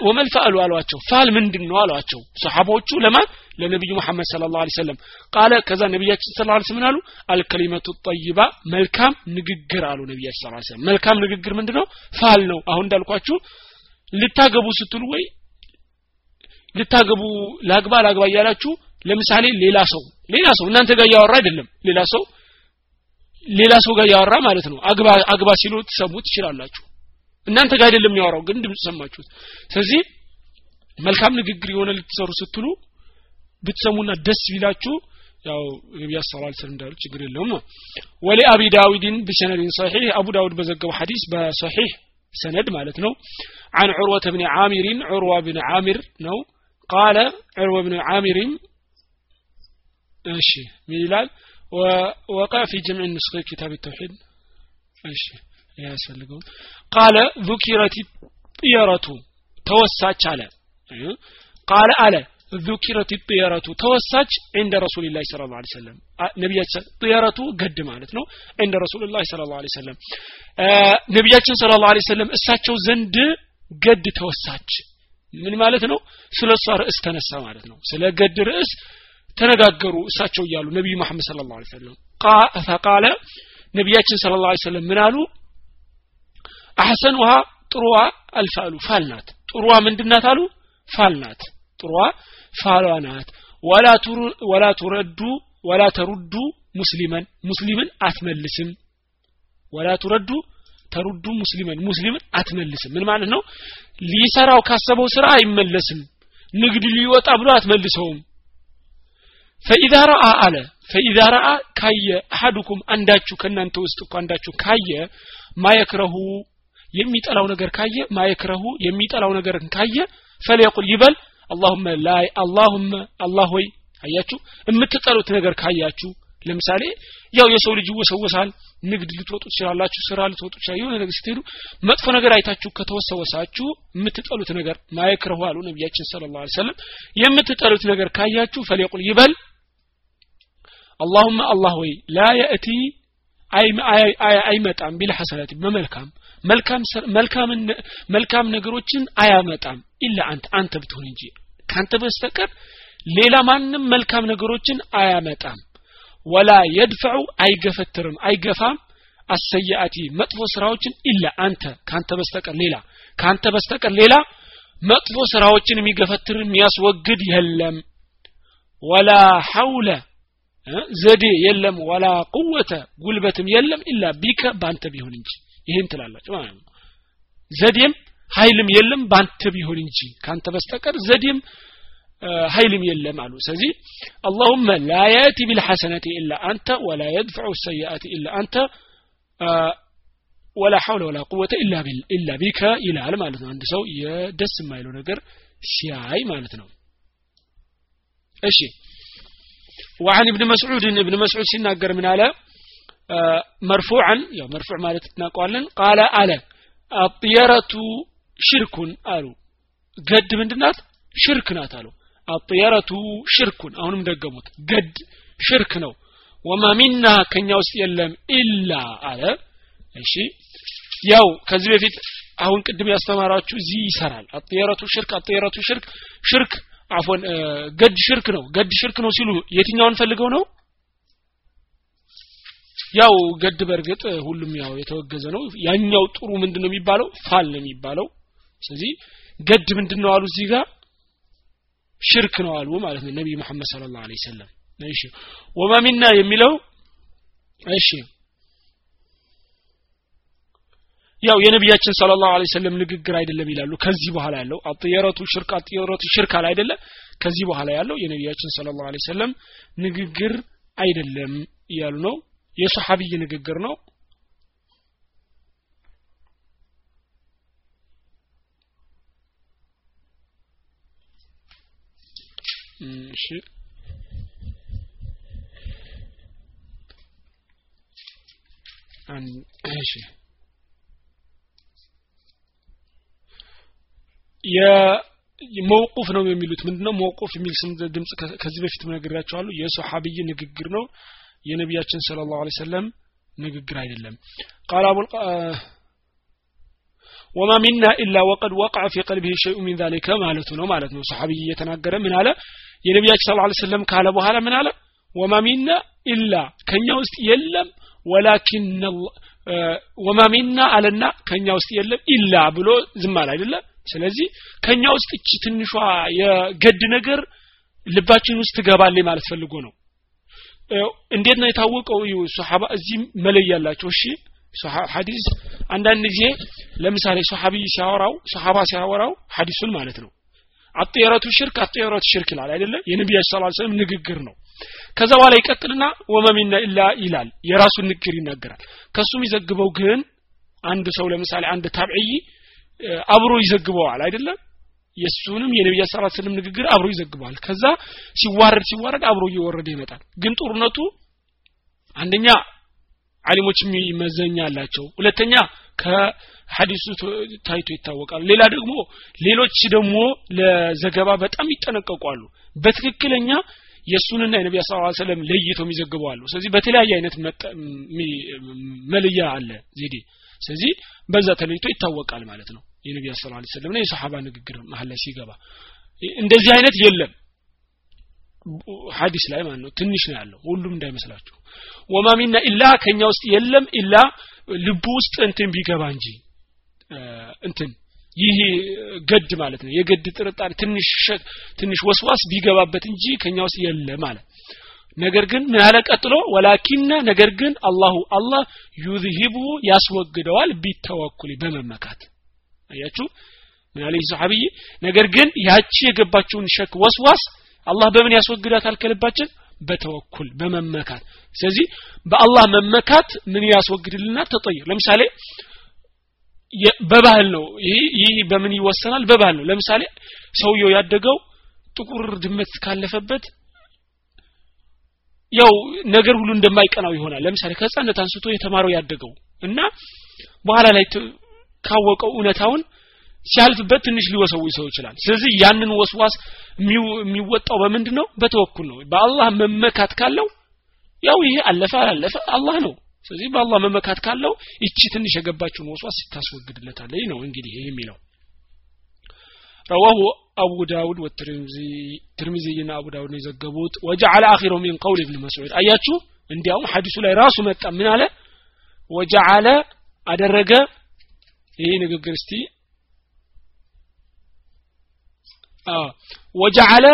ወመል ፈአሉ አሏቸው። ፋል ምንድን ነው አሏቸው። ሰሓቦቹ ለማን? ለነቢዩ መሐመድ ስለ ላ ሰለም ቃለ ከዛ ነቢያችን ስለ ላ ስምን አሉ? አልከሊመቱ ጠይባ መልካም ንግግር አሉ ነቢያችን ስለ መልካም ንግግር ምንድን ነው ፋል ነው። አሁን እንዳልኳችሁ ልታገቡ ስትሉ ወይ ልታገቡ ላግባ ላግባ እያላችሁ ለምሳሌ ሌላ ሰው ሌላ ሰው እናንተ ጋር እያወራ አይደለም። ሌላ ሰው ሌላ ሰው ጋር እያወራ ማለት ነው። አግባ አግባ ሲሉ ትሰሙት ትችላላችሁ። እናንተ ጋር አይደለም የሚያወራው ግን ድምጽ ሰማችሁት። ስለዚህ መልካም ንግግር የሆነ ልትሰሩ ስትሉ ብትሰሙና ደስ ቢላችሁ ያው ነቢያ ስ ላ እንዳሉ ችግር የለውም ነው። ወሊ አቢ ዳዊድን ብሰነድን ሰሒሕ አቡ ዳውድ በዘገቡ ሐዲስ በሰሒሕ ሰነድ ማለት ነው عن عروة بن عامر عروة بن عامر نو قال عروة بن عامر እሺ ምን ይላል وقع في جمع النسخ كتاب التوحيد እሺ ያስፈልገው ቃለ ذكرت الطيرة ተወሳች አለ ቃለ አለ ذكرت الطيرة ተወሳች عند رسول الله صلى الله عليه وسلم ነቢያችን طيرة ገድ ማለት ነው عند رسول الله صلى الله عليه وسلم ነቢያችን صلى الله عليه وسلم እሳቸው ዘንድ ገድ ተወሳች ምን ማለት ነው ስለ እሷ ርዕስ ተነሳ ማለት ነው ስለ ገድ ርዕስ ተነጋገሩ እሳቸው እያሉ ነቢዩ መሐመድ ስለ ላሁ ሰለም ፈቃለ ነቢያችን ስለ ላ ሰለም ምን አሉ አሐሰን ውሃ ጥሩዋ አልፋሉ ፋል ናት ጥሩዋ ምንድናት አሉ ፋል ናት ጥሩዋ ፋሏ ናት። ወላ ቱረዱ ወላ ተሩዱ ሙስሊመን ሙስሊምን አትመልስም። ወላ ቱረዱ ተሩዱ ሙስሊመን ሙስሊምን አትመልስም። ምን ማለት ነው? ሊሰራው ካሰበው ስራ አይመለስም። ንግድ ሊወጣ ብሎ አትመልሰውም። ፈኢዛ ረአ አለ። ፈኢዛ ረአ ካየ አሐዱኩም አንዳችሁ ከእናንተ ውስጥ እኮ አንዳችሁ ካየ ማየክረሁ የሚጠላው ነገር ካየ ማየክረሁ የሚጠላው ነገር ካየ ፈለየቁል ይበል አላሁመ ላይ አላሁመ አላህ ሆይ አያችሁ? የምትጠሉት ነገር ካያችሁ ለምሳሌ ያው የሰው ልጅ ይወሰወሳል ንግድ ልትወጡ ትችላላችሁ ስራ ልትወጡ ትችላላችሁ የሆነ ነገር ስትሄዱ መጥፎ ነገር አይታችሁ ከተወሰወሳችሁ የምትጠሉት ነገር ማየክረሁ አሉ ነቢያችን ስለ ላ ሰለም የምትጠሉት ነገር ካያችሁ ፈሌቁል ይበል። አላሁመ አላህ ወይ ላ የእቲ አይመጣም ቢልሐሰናት በመልካም መልካም ነገሮችን አያመጣም ኢላ አንተ አንተ ብትሆን እንጂ። ካንተ በስተቀር ሌላ ማንም መልካም ነገሮችን አያመጣም። ወላ የድፈዑ አይገፈትርም አይገፋም። አሰያአቲ መጥፎ ስራዎችን ኢላ አንተ ካንተ በስተቀር ሌላ ካንተ በስተቀር ሌላ መጥፎ ስራዎችን የሚገፈትር የሚያስወግድ የለም። ወላ ሐውለ ዘዴ የለም ወላ ቁወተ ጉልበትም የለም ኢላ ቢከ ባንተ ቢሆን እንጂ። ይህን ትላላችሁ ማለት ነው። ዘዴም ኃይልም የለም ባንተ ቢሆን እንጂ። ካንተ በስተቀር ዘዴም ኃይልም የለም አሉ። ስለዚህ አላሁመ ላ ያቲ ቢልሐሰነቲ ኢላ አንተ ወላ የድፈዑ ሰይአቲ ኢላ አንተ ወላ ሐውለ ወላ ቁወተ ኢላ ቢከ ይላል ማለት ነው። አንድ ሰው የደስ የማይለው ነገር ሲያይ ማለት ነው። እሺ وعن ابن مسعود ابن مسعود ሲናገር ምን አለ مرفوعا ያው مرفوع ማለት እናውቀዋለን ቃለ አለ አጥየረቱ ሽርኩን አሉ ገድ ምንድናት ሽርክ ናት አሉ አጥየረቱ ሽርኩን አሁንም ደገሙት ገድ ሽርክ ነው ወማ ሚና ከኛ ውስጥ የለም ኢላ አለ እሺ ያው ከዚህ በፊት አሁን ቅድም ያስተማራችሁ እዚህ ይሰራል አጥየረቱ ሽርክ አጥየረቱ ሽርክ ሽርክ አፎን ገድ ሽርክ ነው። ገድ ሽርክ ነው ሲሉ የትኛውን ፈልገው ነው? ያው ገድ በእርግጥ ሁሉም ያው የተወገዘ ነው። ያኛው ጥሩ ምንድነው የሚባለው? ፋል ነው የሚባለው። ስለዚህ ገድ ምንድነው አሉ እዚህ ጋር? ሽርክ ነው አሉ ማለት ነው። ነብይ መሐመድ ሰለላሁ ዐለይሂ ወሰለም። እሺ ወማ የሚለው? እሺ ያው የነቢያችን ሰለላሁ ዐለይሂ ወሰለም ንግግር አይደለም ይላሉ። ከዚህ በኋላ ያለው አጥየረቱ ሽርክ አጥየረቱ ሽርክ አለ አይደለ? ከዚህ በኋላ ያለው የነቢያችን ሰለላሁ ዐለይሂ ወሰለም ንግግር አይደለም እያሉ ነው። የሰሐቢይ ንግግር ነው። እሺ። እሺ የመውቁፍ ነው የሚሉት። ምንድነው መውቁፍ የሚል ስም ድምጽ ከዚህ በፊት ነግሬያቸዋለሁ። የሶሐቢይ ንግግር ነው። የነቢያችን ሰለላሁ ዐለይሂ ወሰለም ንግግር አይደለም። ቃል አቡ ወማ ሚና ኢላ ወቀድ ወቅዐ ፊ ቀልቢሂ ሸይኡ ሚን ዛሊከ ማለቱ ነው ማለት ነው። ሰሐቢይ እየተናገረ ምን አለ? የነቢያችን ሰለላሁ ዐለይሂ ወሰለም ካለ በኋላ ምን አለ? ወማ ሚና ኢላ ከኛ ውስጥ የለም ወላኪን ወማ አለና ከኛ ውስጥ የለም ኢላ ብሎ ዝም አለ አይደለም ስለዚህ ከኛ ውስጥ እቺ ትንሿ የገድ ነገር ልባችን ውስጥ ትገባለች ማለት ፈልጎ ነው። እንዴት ነው የታወቀው? ሶሐባ እዚህ መለያላቸው እሺ ሐዲስ አንዳንድ ጊዜ ለምሳሌ ሶሐቢ ሲያወራው ሶሐባ ሲያወራው ሐዲሱን ማለት ነው። አጥየረቱ ሽርክ አጥየረቱ ሽርክ ይላል አይደለም የነቢያችን ዐለይሂ ወሰለም ንግግር ነው። ከዛ በኋላ ይቀጥልና ወመሚና ኢላ ይላል። የራሱን ንግግር ይናገራል። ከሱ የሚዘግበው ግን አንድ ሰው ለምሳሌ አንድ ታብዒይ አብሮ ይዘግበዋል አይደለም? የሱንም የነቢያ ዐለይሂ ወሰለም ንግግር አብሮ ይዘግበዋል። ከዛ ሲዋረድ ሲዋረድ አብሮ እየወረደ ይመጣል። ግን ጦርነቱ አንደኛ አሊሞች መዘኛ አላቸው። ሁለተኛ ከሐዲሱ ታይቶ ይታወቃል። ሌላ ደግሞ ሌሎች ደግሞ ለዘገባ በጣም ይጠነቀቋሉ። በትክክለኛ የእሱንና የነቢያ ስ ሰለም ለይተው የሚዘግበዋሉ ስለዚህ በተለያየ አይነት መልያ አለ ዜዴ ስለዚህ በዛ ተለይቶ ይታወቃል ማለት ነው። የነቢያ ስ ላ ሰለም ና የሰሓባ ንግግር መሀል ላይ ሲገባ እንደዚህ አይነት የለም። ሀዲስ ላይ ማለት ነው። ትንሽ ነው ያለው ሁሉም እንዳይመስላችሁ። ወማ ሚና ኢላ ከኛ ውስጥ የለም ኢላ ልቡ ውስጥ እንትን ቢገባ እንጂ እንትን ይህ ገድ ማለት ነው። የገድ ጥርጣሬ ትንሽ ትንሽ ወስዋስ ቢገባበት እንጂ ከኛ ውስጥ የለ ማለት ነገር ግን ምን አለ ቀጥሎ? ወላኪነ ነገር ግን አላሁ አላህ ዩዝሂቡ ያስወግደዋል ቢተወኩል በመመካት። አያችሁ? ምን አለ ሰሐቢይ? ነገር ግን ያቺ የገባችውን ሸክ ወስዋስ አላህ በምን ያስወግዳታል ከልባችን? በተወኩል በመመካት። ስለዚህ በአላህ መመካት ምን ያስወግድልና ተጠይር ለምሳሌ በባህል ነው። ይህ በምን ይወሰናል? በባህል ነው። ለምሳሌ ሰውየው ያደገው ጥቁር ድመት ካለፈበት ያው ነገር ሁሉ እንደማይቀናው ይሆናል። ለምሳሌ ከህፃነት አንስቶ የተማረው ያደገው እና በኋላ ላይ ካወቀው እውነታውን ሲያልፍበት ትንሽ ሊወሰው ሰው ይችላል። ስለዚህ ያንን ወስዋስ የሚወጣው በምንድ ነው በተወኩል ነው። በአላህ መመካት ካለው ያው ይሄ አለፈ አላለፈ አላህ ነው። ስለዚህ በአላህ መመካት ካለው እቺ ትንሽ የገባችውን ወስዋስ ይታስወግድለታል ታስወግድለታለች ነው እንግዲህ ይሄ የሚለው። ረዋሁ አቡ ዳውድ ትርሚዝይና አቡ ዳውድ ነው የዘገቡት። ወጃዓለ አኺሩ ሚን ቀውል ብን መስዑድ። አያችሁ? እንዲያውም ሐዲሱ ላይ ራሱ መጣ። ምን አለ? ወጃዓለ አደረገ። ይሄ ንግግር እስቲ ወጃዓለ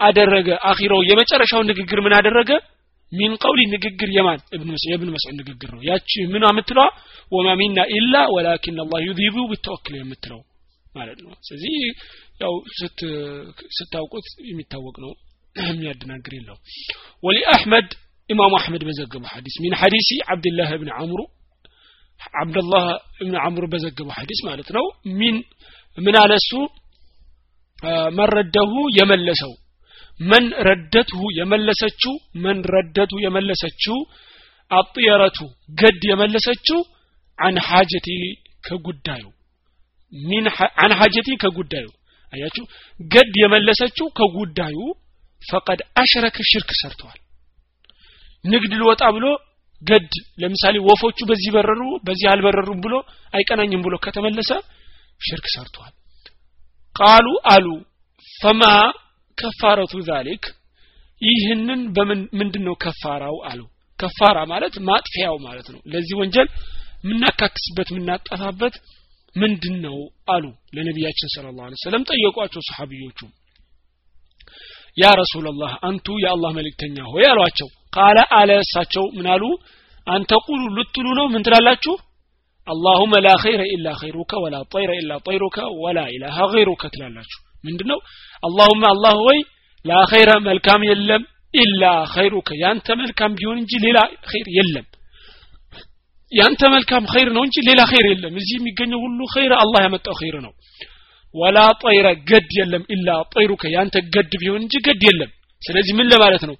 አደረገ። አኺረው የመጨረሻው ንግግር ምን አደረገ? من قول ንግግር የማን? የብን መስዑድ ንግግር ነው። ያቺ ምን የምትለዋ? وما منا إلا ولكن الله يذهبه بالتوكل የምትለው። ማለት ነው። ስለዚህ ያው ስታውቁት የሚታወቅ ነው። የሚያደናግር የለው ولأحمد ኢማሙ አሕመድ በዘገበው ሐዲስ من حديث عبد الله بن عمرو ዓብድላህ ብን አምሩ በዘገበው ሐዲስ ማለት ነው። من ምን አለሱ መን ረደሁ የመለሰው መን ረደትሁ የመለሰችው መን ረደቱ የመለሰችው አጥየረቱ ገድ የመለሰችው አን ሐጀቲ ከጉዳዩ አን ሐጀቲ ከጉዳዩ። አያችሁ? ገድ የመለሰችው ከጉዳዩ ፈቀድ አሽረከ ሽርክ ሰርተዋል። ንግድ ልወጣ ብሎ ገድ ለምሳሌ ወፎቹ በዚህ በረሩ በዚህ አልበረሩም ብሎ አይቀናኝም ብሎ ከተመለሰ ሽርክ ሰርተዋል። ቃሉ አሉ ፈማ ከፋረቱ ዛሊክ ይህንን ምንድነው ከፋራው አሉ። ከፋራ ማለት ማጥፊያው ማለት ነው። ለዚህ ወንጀል የምናካክስበት የምናጠፋበት ምንድን ነው አሉ ለነቢያችን ስለ ላ ሰለም ጠየቋቸው ሰሓቢዮቹ ያ ረሱላላህ አንቱ የአላህ መልእክተኛ ሆይ አሏቸው። ቃለ አለ እሳቸው ምን አሉ? አንተ ቁሉ ልትሉ ነው? ምን ትላላችሁ? አላሁመ ላ ኸይረ ኢላ ኸይሩከ ወላ ጠይረ ኢላ ጠይሩከ ወላ ኢላሃ ገይሩከ ትላላችሁ። ምንድነው? አላሁመ አላህ ወይ ላ ኸይረ መልካም የለም ኢላ ኸይሩከ ያንተ መልካም ቢሆን እንጂ ሌላ ኸይር የለም ያንተ መልካም ኸይር ነው እንጂ ሌላ ኸይር የለም። እዚህ የሚገኘው ሁሉ ኸይር አላህ ያመጣው ኸይር ነው። ወላ ጠይረ ገድ የለም ኢላ ጠይሩከ። ያንተ ገድ ቢሆን እንጂ ገድ የለም። ስለዚህ ምን ለማለት ነው?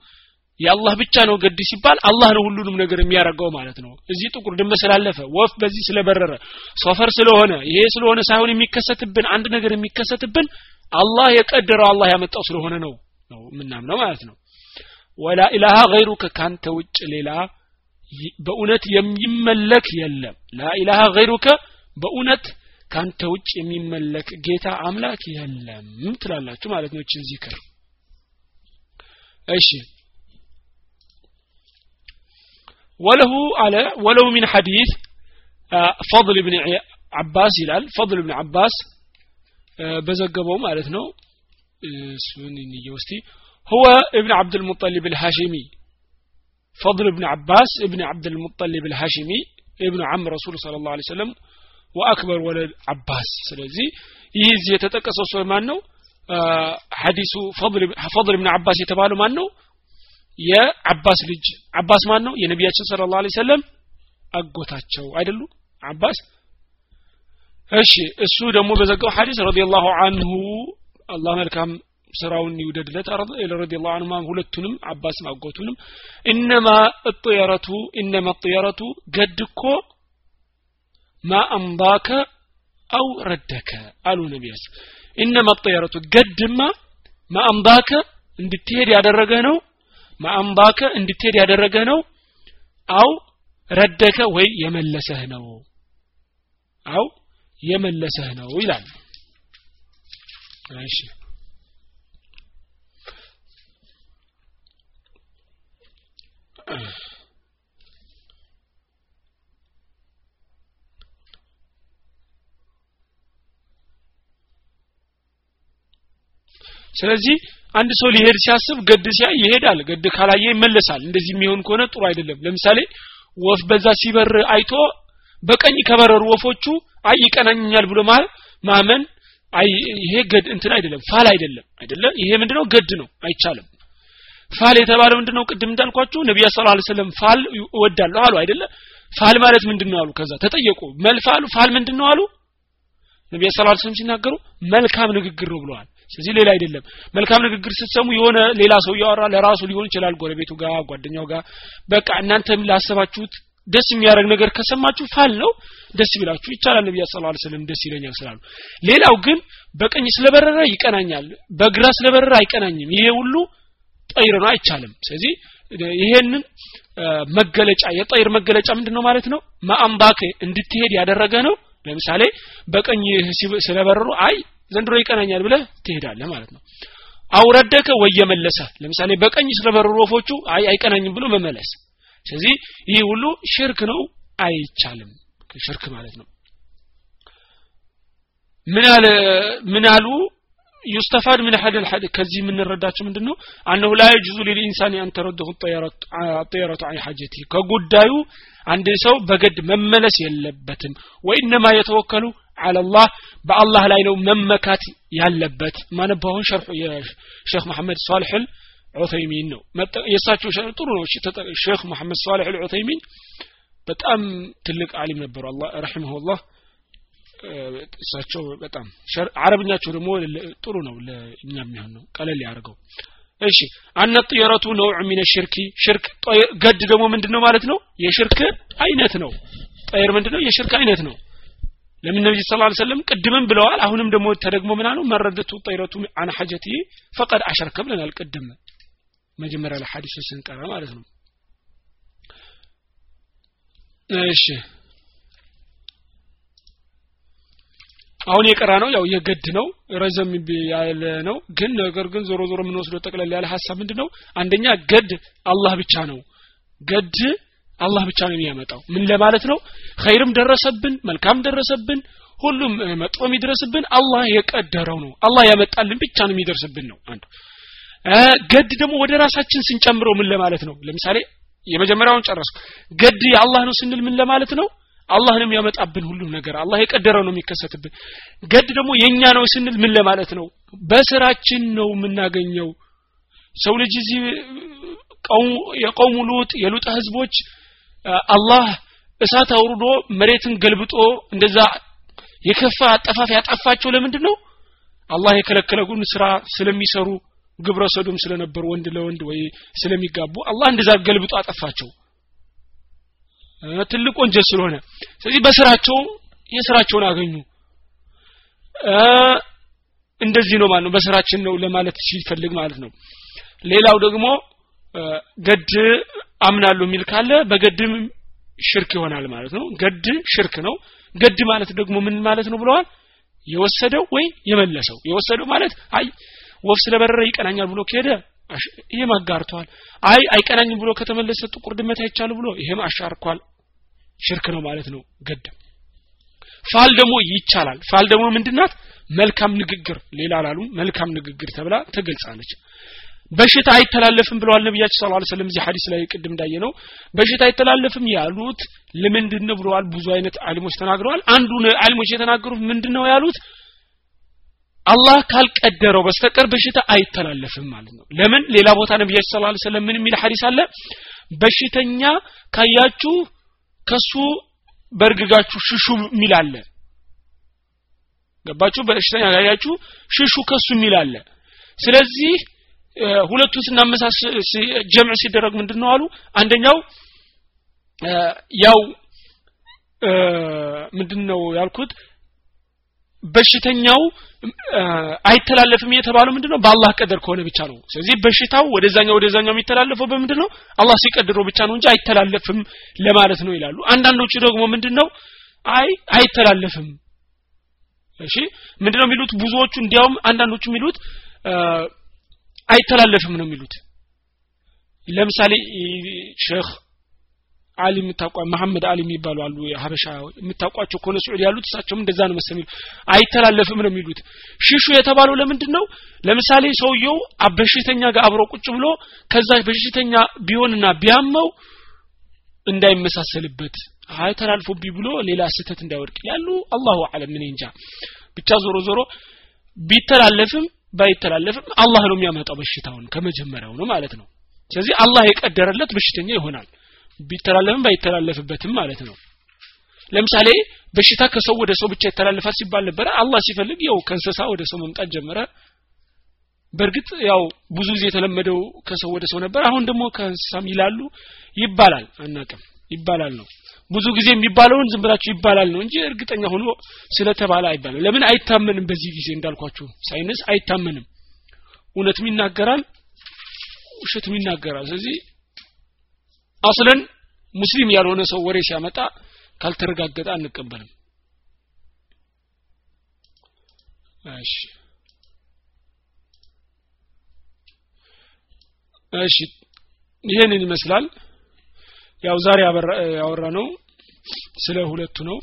የአላህ ብቻ ነው ገድ ሲባል አላህ ነው ሁሉንም ነገር የሚያደርገው ማለት ነው። እዚህ ጥቁር ድመት ስላለፈ ወፍ በዚህ ስለበረረ ሶፈር ስለሆነ ይሄ ስለሆነ ሳይሆን የሚከሰትብን አንድ ነገር የሚከሰትብን አላህ የቀደረው አላህ ያመጣው ስለሆነ ነው ነው ማለት ነው። ወላ ኢላሃ ገይሩከ። ካንተ ውጭ ሌላ بأونت يميمن لك يلا لا إله غيرك بأونت كان توج يميمن لك جيتا عملك يلا مثل لا ثم على نوتش ذكر أيش وله على ولو من حديث فضل بن عباس يلال فضل بن عباس بزقبهم على نو يوستي هو ابن عبد المطلب الهاشمي فضل بن عباس ابن عبد المطلب الهاشمي ابن عم رسول صلى الله عليه وسلم وأكبر ولد عباس. سلزي يهز يتتكس وصول مانو حديث فضل, فضل بن عباس يتبالو مانو يا عباس لج عباس مانو يا نبي صلى الله عليه وسلم أقوتاتشو عدلو عباس أشي السودة مو بزقو حديث رضي الله عنه الله ملكم ስራውን ይውደድለት ረዲየላሁ አንሁ ሁለቱንም አባስም አጎቱንም እነማ እጥየረቱ እነማ እጥየረቱ ገድ እኮ ማ አምባከ አው ረደከ አሉ ነቢያስ እነማ እጥየረቱ ገድማ ማ አምባከ እንድትሄድ ያደረገ ነው። ማአምባከ እንድትሄድ ያደረገ ነው። አው ረደከ ወይ የመለሰህ ነው። አው የመለሰህ ነው ይላል። እሺ ስለዚህ አንድ ሰው ሊሄድ ሲያስብ ገድ ሲያይ ይሄዳል ገድ ካላየ ይመለሳል። እንደዚህ የሚሆን ከሆነ ጥሩ አይደለም። ለምሳሌ ወፍ በዛ ሲበር አይቶ በቀኝ ከበረሩ ወፎቹ አይ ይቀናኛል ብሎ ማለት ማመን አይ ይሄ ገድ እንትን አይደለም ፋል አይደለም። አይደለ? ይሄ ምንድነው? ገድ ነው አይቻልም ፋል የተባለ ምንድነው? ቅድም እንዳልኳችሁ ነቢያ صلى الله عليه وسلم ፋል እወዳለሁ አሉ አይደለ? ፋል ማለት ምንድን ነው አሉ? ከዛ ተጠየቁ። ما الفأل ፋል ምንድን አሉ? ነቢያ ስ ስለም ሲናገሩ መልካም ንግግር ነው ብለዋል። ስለዚህ ሌላ አይደለም። መልካም ንግግር ስትሰሙ የሆነ ሌላ ሰው እያወራ ለራሱ ሊሆን ይችላል ጎረቤቱ ጋር ጓደኛው ጋር። በቃ እናንተም ላሰባችሁት ደስ የሚያደርግ ነገር ከሰማችሁ ፋል ነው ደስ ቢላችሁ ይቻላል። ነቢያ ስ ስለም ደስ ይለኛል ስላሉ። ሌላው ግን በቀኝ ስለበረረ ይቀናኛል በግራ ስለበረረ አይቀናኝም። ይሄ ሁሉ ጠይር ነው አይቻልም። ስለዚህ ይሄንን መገለጫ የጠይር መገለጫ ምንድን ነው ማለት ነው? ማአምባክ እንድትሄድ ያደረገ ነው። ለምሳሌ በቀኝ ስለበረሩ አይ ዘንድሮ ይቀናኛል ብለ ትሄዳለህ ማለት ነው። አውረደከ ወየመለሰ። ለምሳሌ በቀኝ ስለበረሩ ወፎቹ አይ አይቀናኝም ብሎ መመለስ። ስለዚህ ይህ ሁሉ ሽርክ ነው አይቻልም። ሽርክ ማለት ነው። ምን አሉ يستفاد من هذا الحديث كذي من الردات من دنو أنه لا يجوز للإنسان أن ترده الطيارة الطيارة عن حاجته كقدايو عند سو بقد مملس يلبتم وإنما يتوكل على الله بالله لا يلو ممكات يلبت ما نبهون شرح يا شيخ محمد صالح العثيمين ነው የእሳቸው ጥሩ ነው ሼክ መሐመድ صالح العثيمين በጣም ትልቅ አሊም ነበሩ አላህ ረሂመሁላህ እሳቸው በጣም አረብኛቸው ደግሞ ጥሩ ነው ለእኛ የሚሆን ነው ቀለል ያደርገው። እሺ አነ ጥየረቱ ነውዕ ሚን ሽርኪ ሽርክ ገድ ደግሞ ምንድነው ማለት ነው? የሽርክ አይነት ነው። ጠይር ምንድነው? የሽርክ አይነት ነው። ለምን ነብይ ሰለላሁ ዐለይሂ ወሰለም ቅድምም ብለዋል። አሁንም ደግሞ ተደግሞ ምን አሉ? መረደቱ ጠይረቱ አን ሐጀቲ ፈቀድ አሸርከ ብለናል ቅድም። መጀመሪያ ላይ ስንቀራ ማለት ነው። እሺ አሁን የቀራ ነው። ያው የገድ ነው። ረዘም ያለ ነው። ግን ነገር ግን ዞሮ ዞሮ የምንወስደው ጠቅለል ያለ ሀሳብ ምንድነው? አንደኛ ገድ አላህ ብቻ ነው። ገድ አላህ ብቻ ነው የሚያመጣው። ምን ለማለት ነው? ኸይርም ደረሰብን መልካም ደረሰብን ሁሉም መጥፎም ይድረስብን። አላህ የቀደረው ነው። አላህ ያመጣልን ብቻ ነው የሚደርስብን ነው አንዱ። ገድ ደግሞ ወደ ራሳችን ስንጨምረው ምን ለማለት ነው? ለምሳሌ የመጀመሪያውን ጨረስኩ። ገድ የአላህ ነው ስንል ምን ለማለት ነው አላህ ነው የሚያመጣብን ሁሉም ነገር። አላህ የቀደረው ነው የሚከሰትብን። ገድ ደግሞ የኛ ነው ስንል ምን ለማለት ነው? በስራችን ነው የምናገኘው። ሰው ልጅ እዚህ የቀውሙ ሉጥ የሉጥ ህዝቦች አላህ እሳት አውርዶ መሬትን ገልብጦ እንደዛ የከፋ አጠፋፍ ያጠፋቸው ለምንድን ነው አላህ የከለከለውን ስራ ስለሚሰሩ ግብረ ሰዶም ስለነበሩ ወንድ ለወንድ ወይ ስለሚጋቡ አላህ እንደዛ ገልብጦ አጠፋቸው ትልቅ ወንጀል ስለሆነ። ስለዚህ በስራቸው የስራቸውን አገኙ። እንደዚህ ነው ማለት ነው። በስራችን ነው ለማለት ሲፈልግ ማለት ነው። ሌላው ደግሞ ገድ አምናለሁ የሚል ካለ በገድም ሽርክ ይሆናል ማለት ነው። ገድ ሽርክ ነው። ገድ ማለት ደግሞ ምን ማለት ነው ብለዋል? የወሰደው ወይ የመለሰው? የወሰደው ማለት አይ ወፍ ስለበረረ ይቀናኛል ብሎ ከሄደ ይሄም አጋርቷል። አይ አይቀናኝም ብሎ ከተመለሰ ጥቁር ድመት አይቻሉ ብሎ ይሄም አሻርኳል ሽርክ ነው ማለት ነው። ገድ ፋል ደግሞ ይቻላል። ፋል ደግሞ ምንድናት? መልካም ንግግር። ሌላ አላሉም። መልካም ንግግር ተብላ ተገልጻለች። በሽታ አይተላለፍም ብለዋል ነቢያችን ስለ ላ ስለም እዚህ ሀዲስ ላይ ቅድም እንዳየ ነው በሽታ አይተላለፍም ያሉት ለምንድን ብለዋል። ብዙ አይነት አሊሞች ተናግረዋል። አንዱ አሊሞች የተናገሩት ምንድን ነው ያሉት? አላህ ካልቀደረው በስተቀር በሽታ አይተላለፍም ማለት ነው። ለምን? ሌላ ቦታ ነቢያችን ስለ ላ ስለም ምን የሚል ሀዲስ አለ? በሽተኛ ካያችሁ ከሱ በእርግጋችሁ ሽሹ የሚል አለ። ገባችሁ? በሽተኛ ካያችሁ ሽሹ ከሱ የሚል አለ። ስለዚህ ሁለቱን ስናመሳስ ጀምዕ ሲደረግ ምንድን ነው አሉ? አንደኛው ያው ምንድን ነው ያልኩት በሽተኛው አይተላለፍም የተባለው ምንድነው? በአላህ ቀደር ከሆነ ብቻ ነው። ስለዚህ በሽታው ወደዛኛው ወደዛኛው የሚተላለፈው በምንድን ነው አላህ ሲቀድረው ብቻ ነው እንጂ አይተላለፍም ለማለት ነው ይላሉ። አንዳንዶቹ ደግሞ ምንድነው? አይ አይተላለፍም። እሺ ምንድነው የሚሉት? ብዙዎቹ እንዲያውም አንዳንዶቹ የሚሉት አይተላለፍም ነው የሚሉት። ለምሳሌ ሼክ አሊ የምታውቋ መሐመድ አሊ የሚባሉ አሉ ሀበሻ የምታውቋቸው ከሆነ ስዑድ ያሉት እሳቸውም እንደዛ ነው መሰል አይተላለፍም ነው የሚሉት። ሽሹ የተባለው ለምንድን ነው ለምሳሌ ሰውየው በሽተኛ ጋር አብሮ ቁጭ ብሎ ከዛ በሽተኛ ቢሆንና ቢያመው እንዳይመሳሰልበት አይ ተላልፎብኝ ብሎ ሌላ ስህተት እንዳይወድቅ ያሉ አላሁ አለም ምን እንጃ። ብቻ ዞሮ ዞሮ ቢተላለፍም ባይተላለፍም አላህ ነው የሚያመጣው በሽታውን ከመጀመሪያው ነው ማለት ነው። ስለዚህ አላህ የቀደረለት በሽተኛ ይሆናል ቢተላለፍም ባይተላለፍበትም ማለት ነው። ለምሳሌ በሽታ ከሰው ወደ ሰው ብቻ ይተላለፋል ሲባል ነበረ። አላህ ሲፈልግ ያው ከእንስሳ ወደ ሰው መምጣት ጀመረ። በእርግጥ ያው ብዙ ጊዜ የተለመደው ከሰው ወደ ሰው ነበር። አሁን ደግሞ ከእንስሳም ይላሉ ይባላል። አናቅም ይባላል ነው። ብዙ ጊዜ የሚባለውን ዝም ብላችሁ ይባላል ነው እንጂ እርግጠኛ ሆኖ ስለተባለ አይባልም። ለምን አይታመንም? በዚህ ጊዜ እንዳልኳችሁ ሳይንስ አይታመንም። እውነትም ይናገራል ውሸትም ይናገራል። ስለዚህ አስለን ሙስሊም ያልሆነ ሰው ወሬ ሲያመጣ ካልተረጋገጠ አንቀበልም። እሺ። እሺ። ይህንን ይመስላል። ያው ዛሬ ያወራ ነው ስለ ሁለቱ ነው።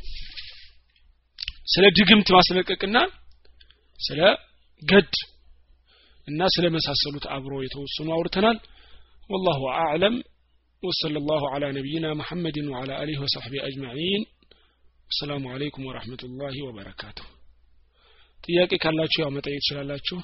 ስለ ድግምት ማስለቀቅና ስለ ገድ እና ስለ መሳሰሉት አብሮ የተወሰኑ አውርተናል። ወላሁ አዕለም። وصلى الله على نبينا محمد وعلى آله وصحبه أجمعين السلام عليكم ورحمة الله وبركاته ጥያቄ ካላችሁ ያው መጠየቅ ትችላላችሁ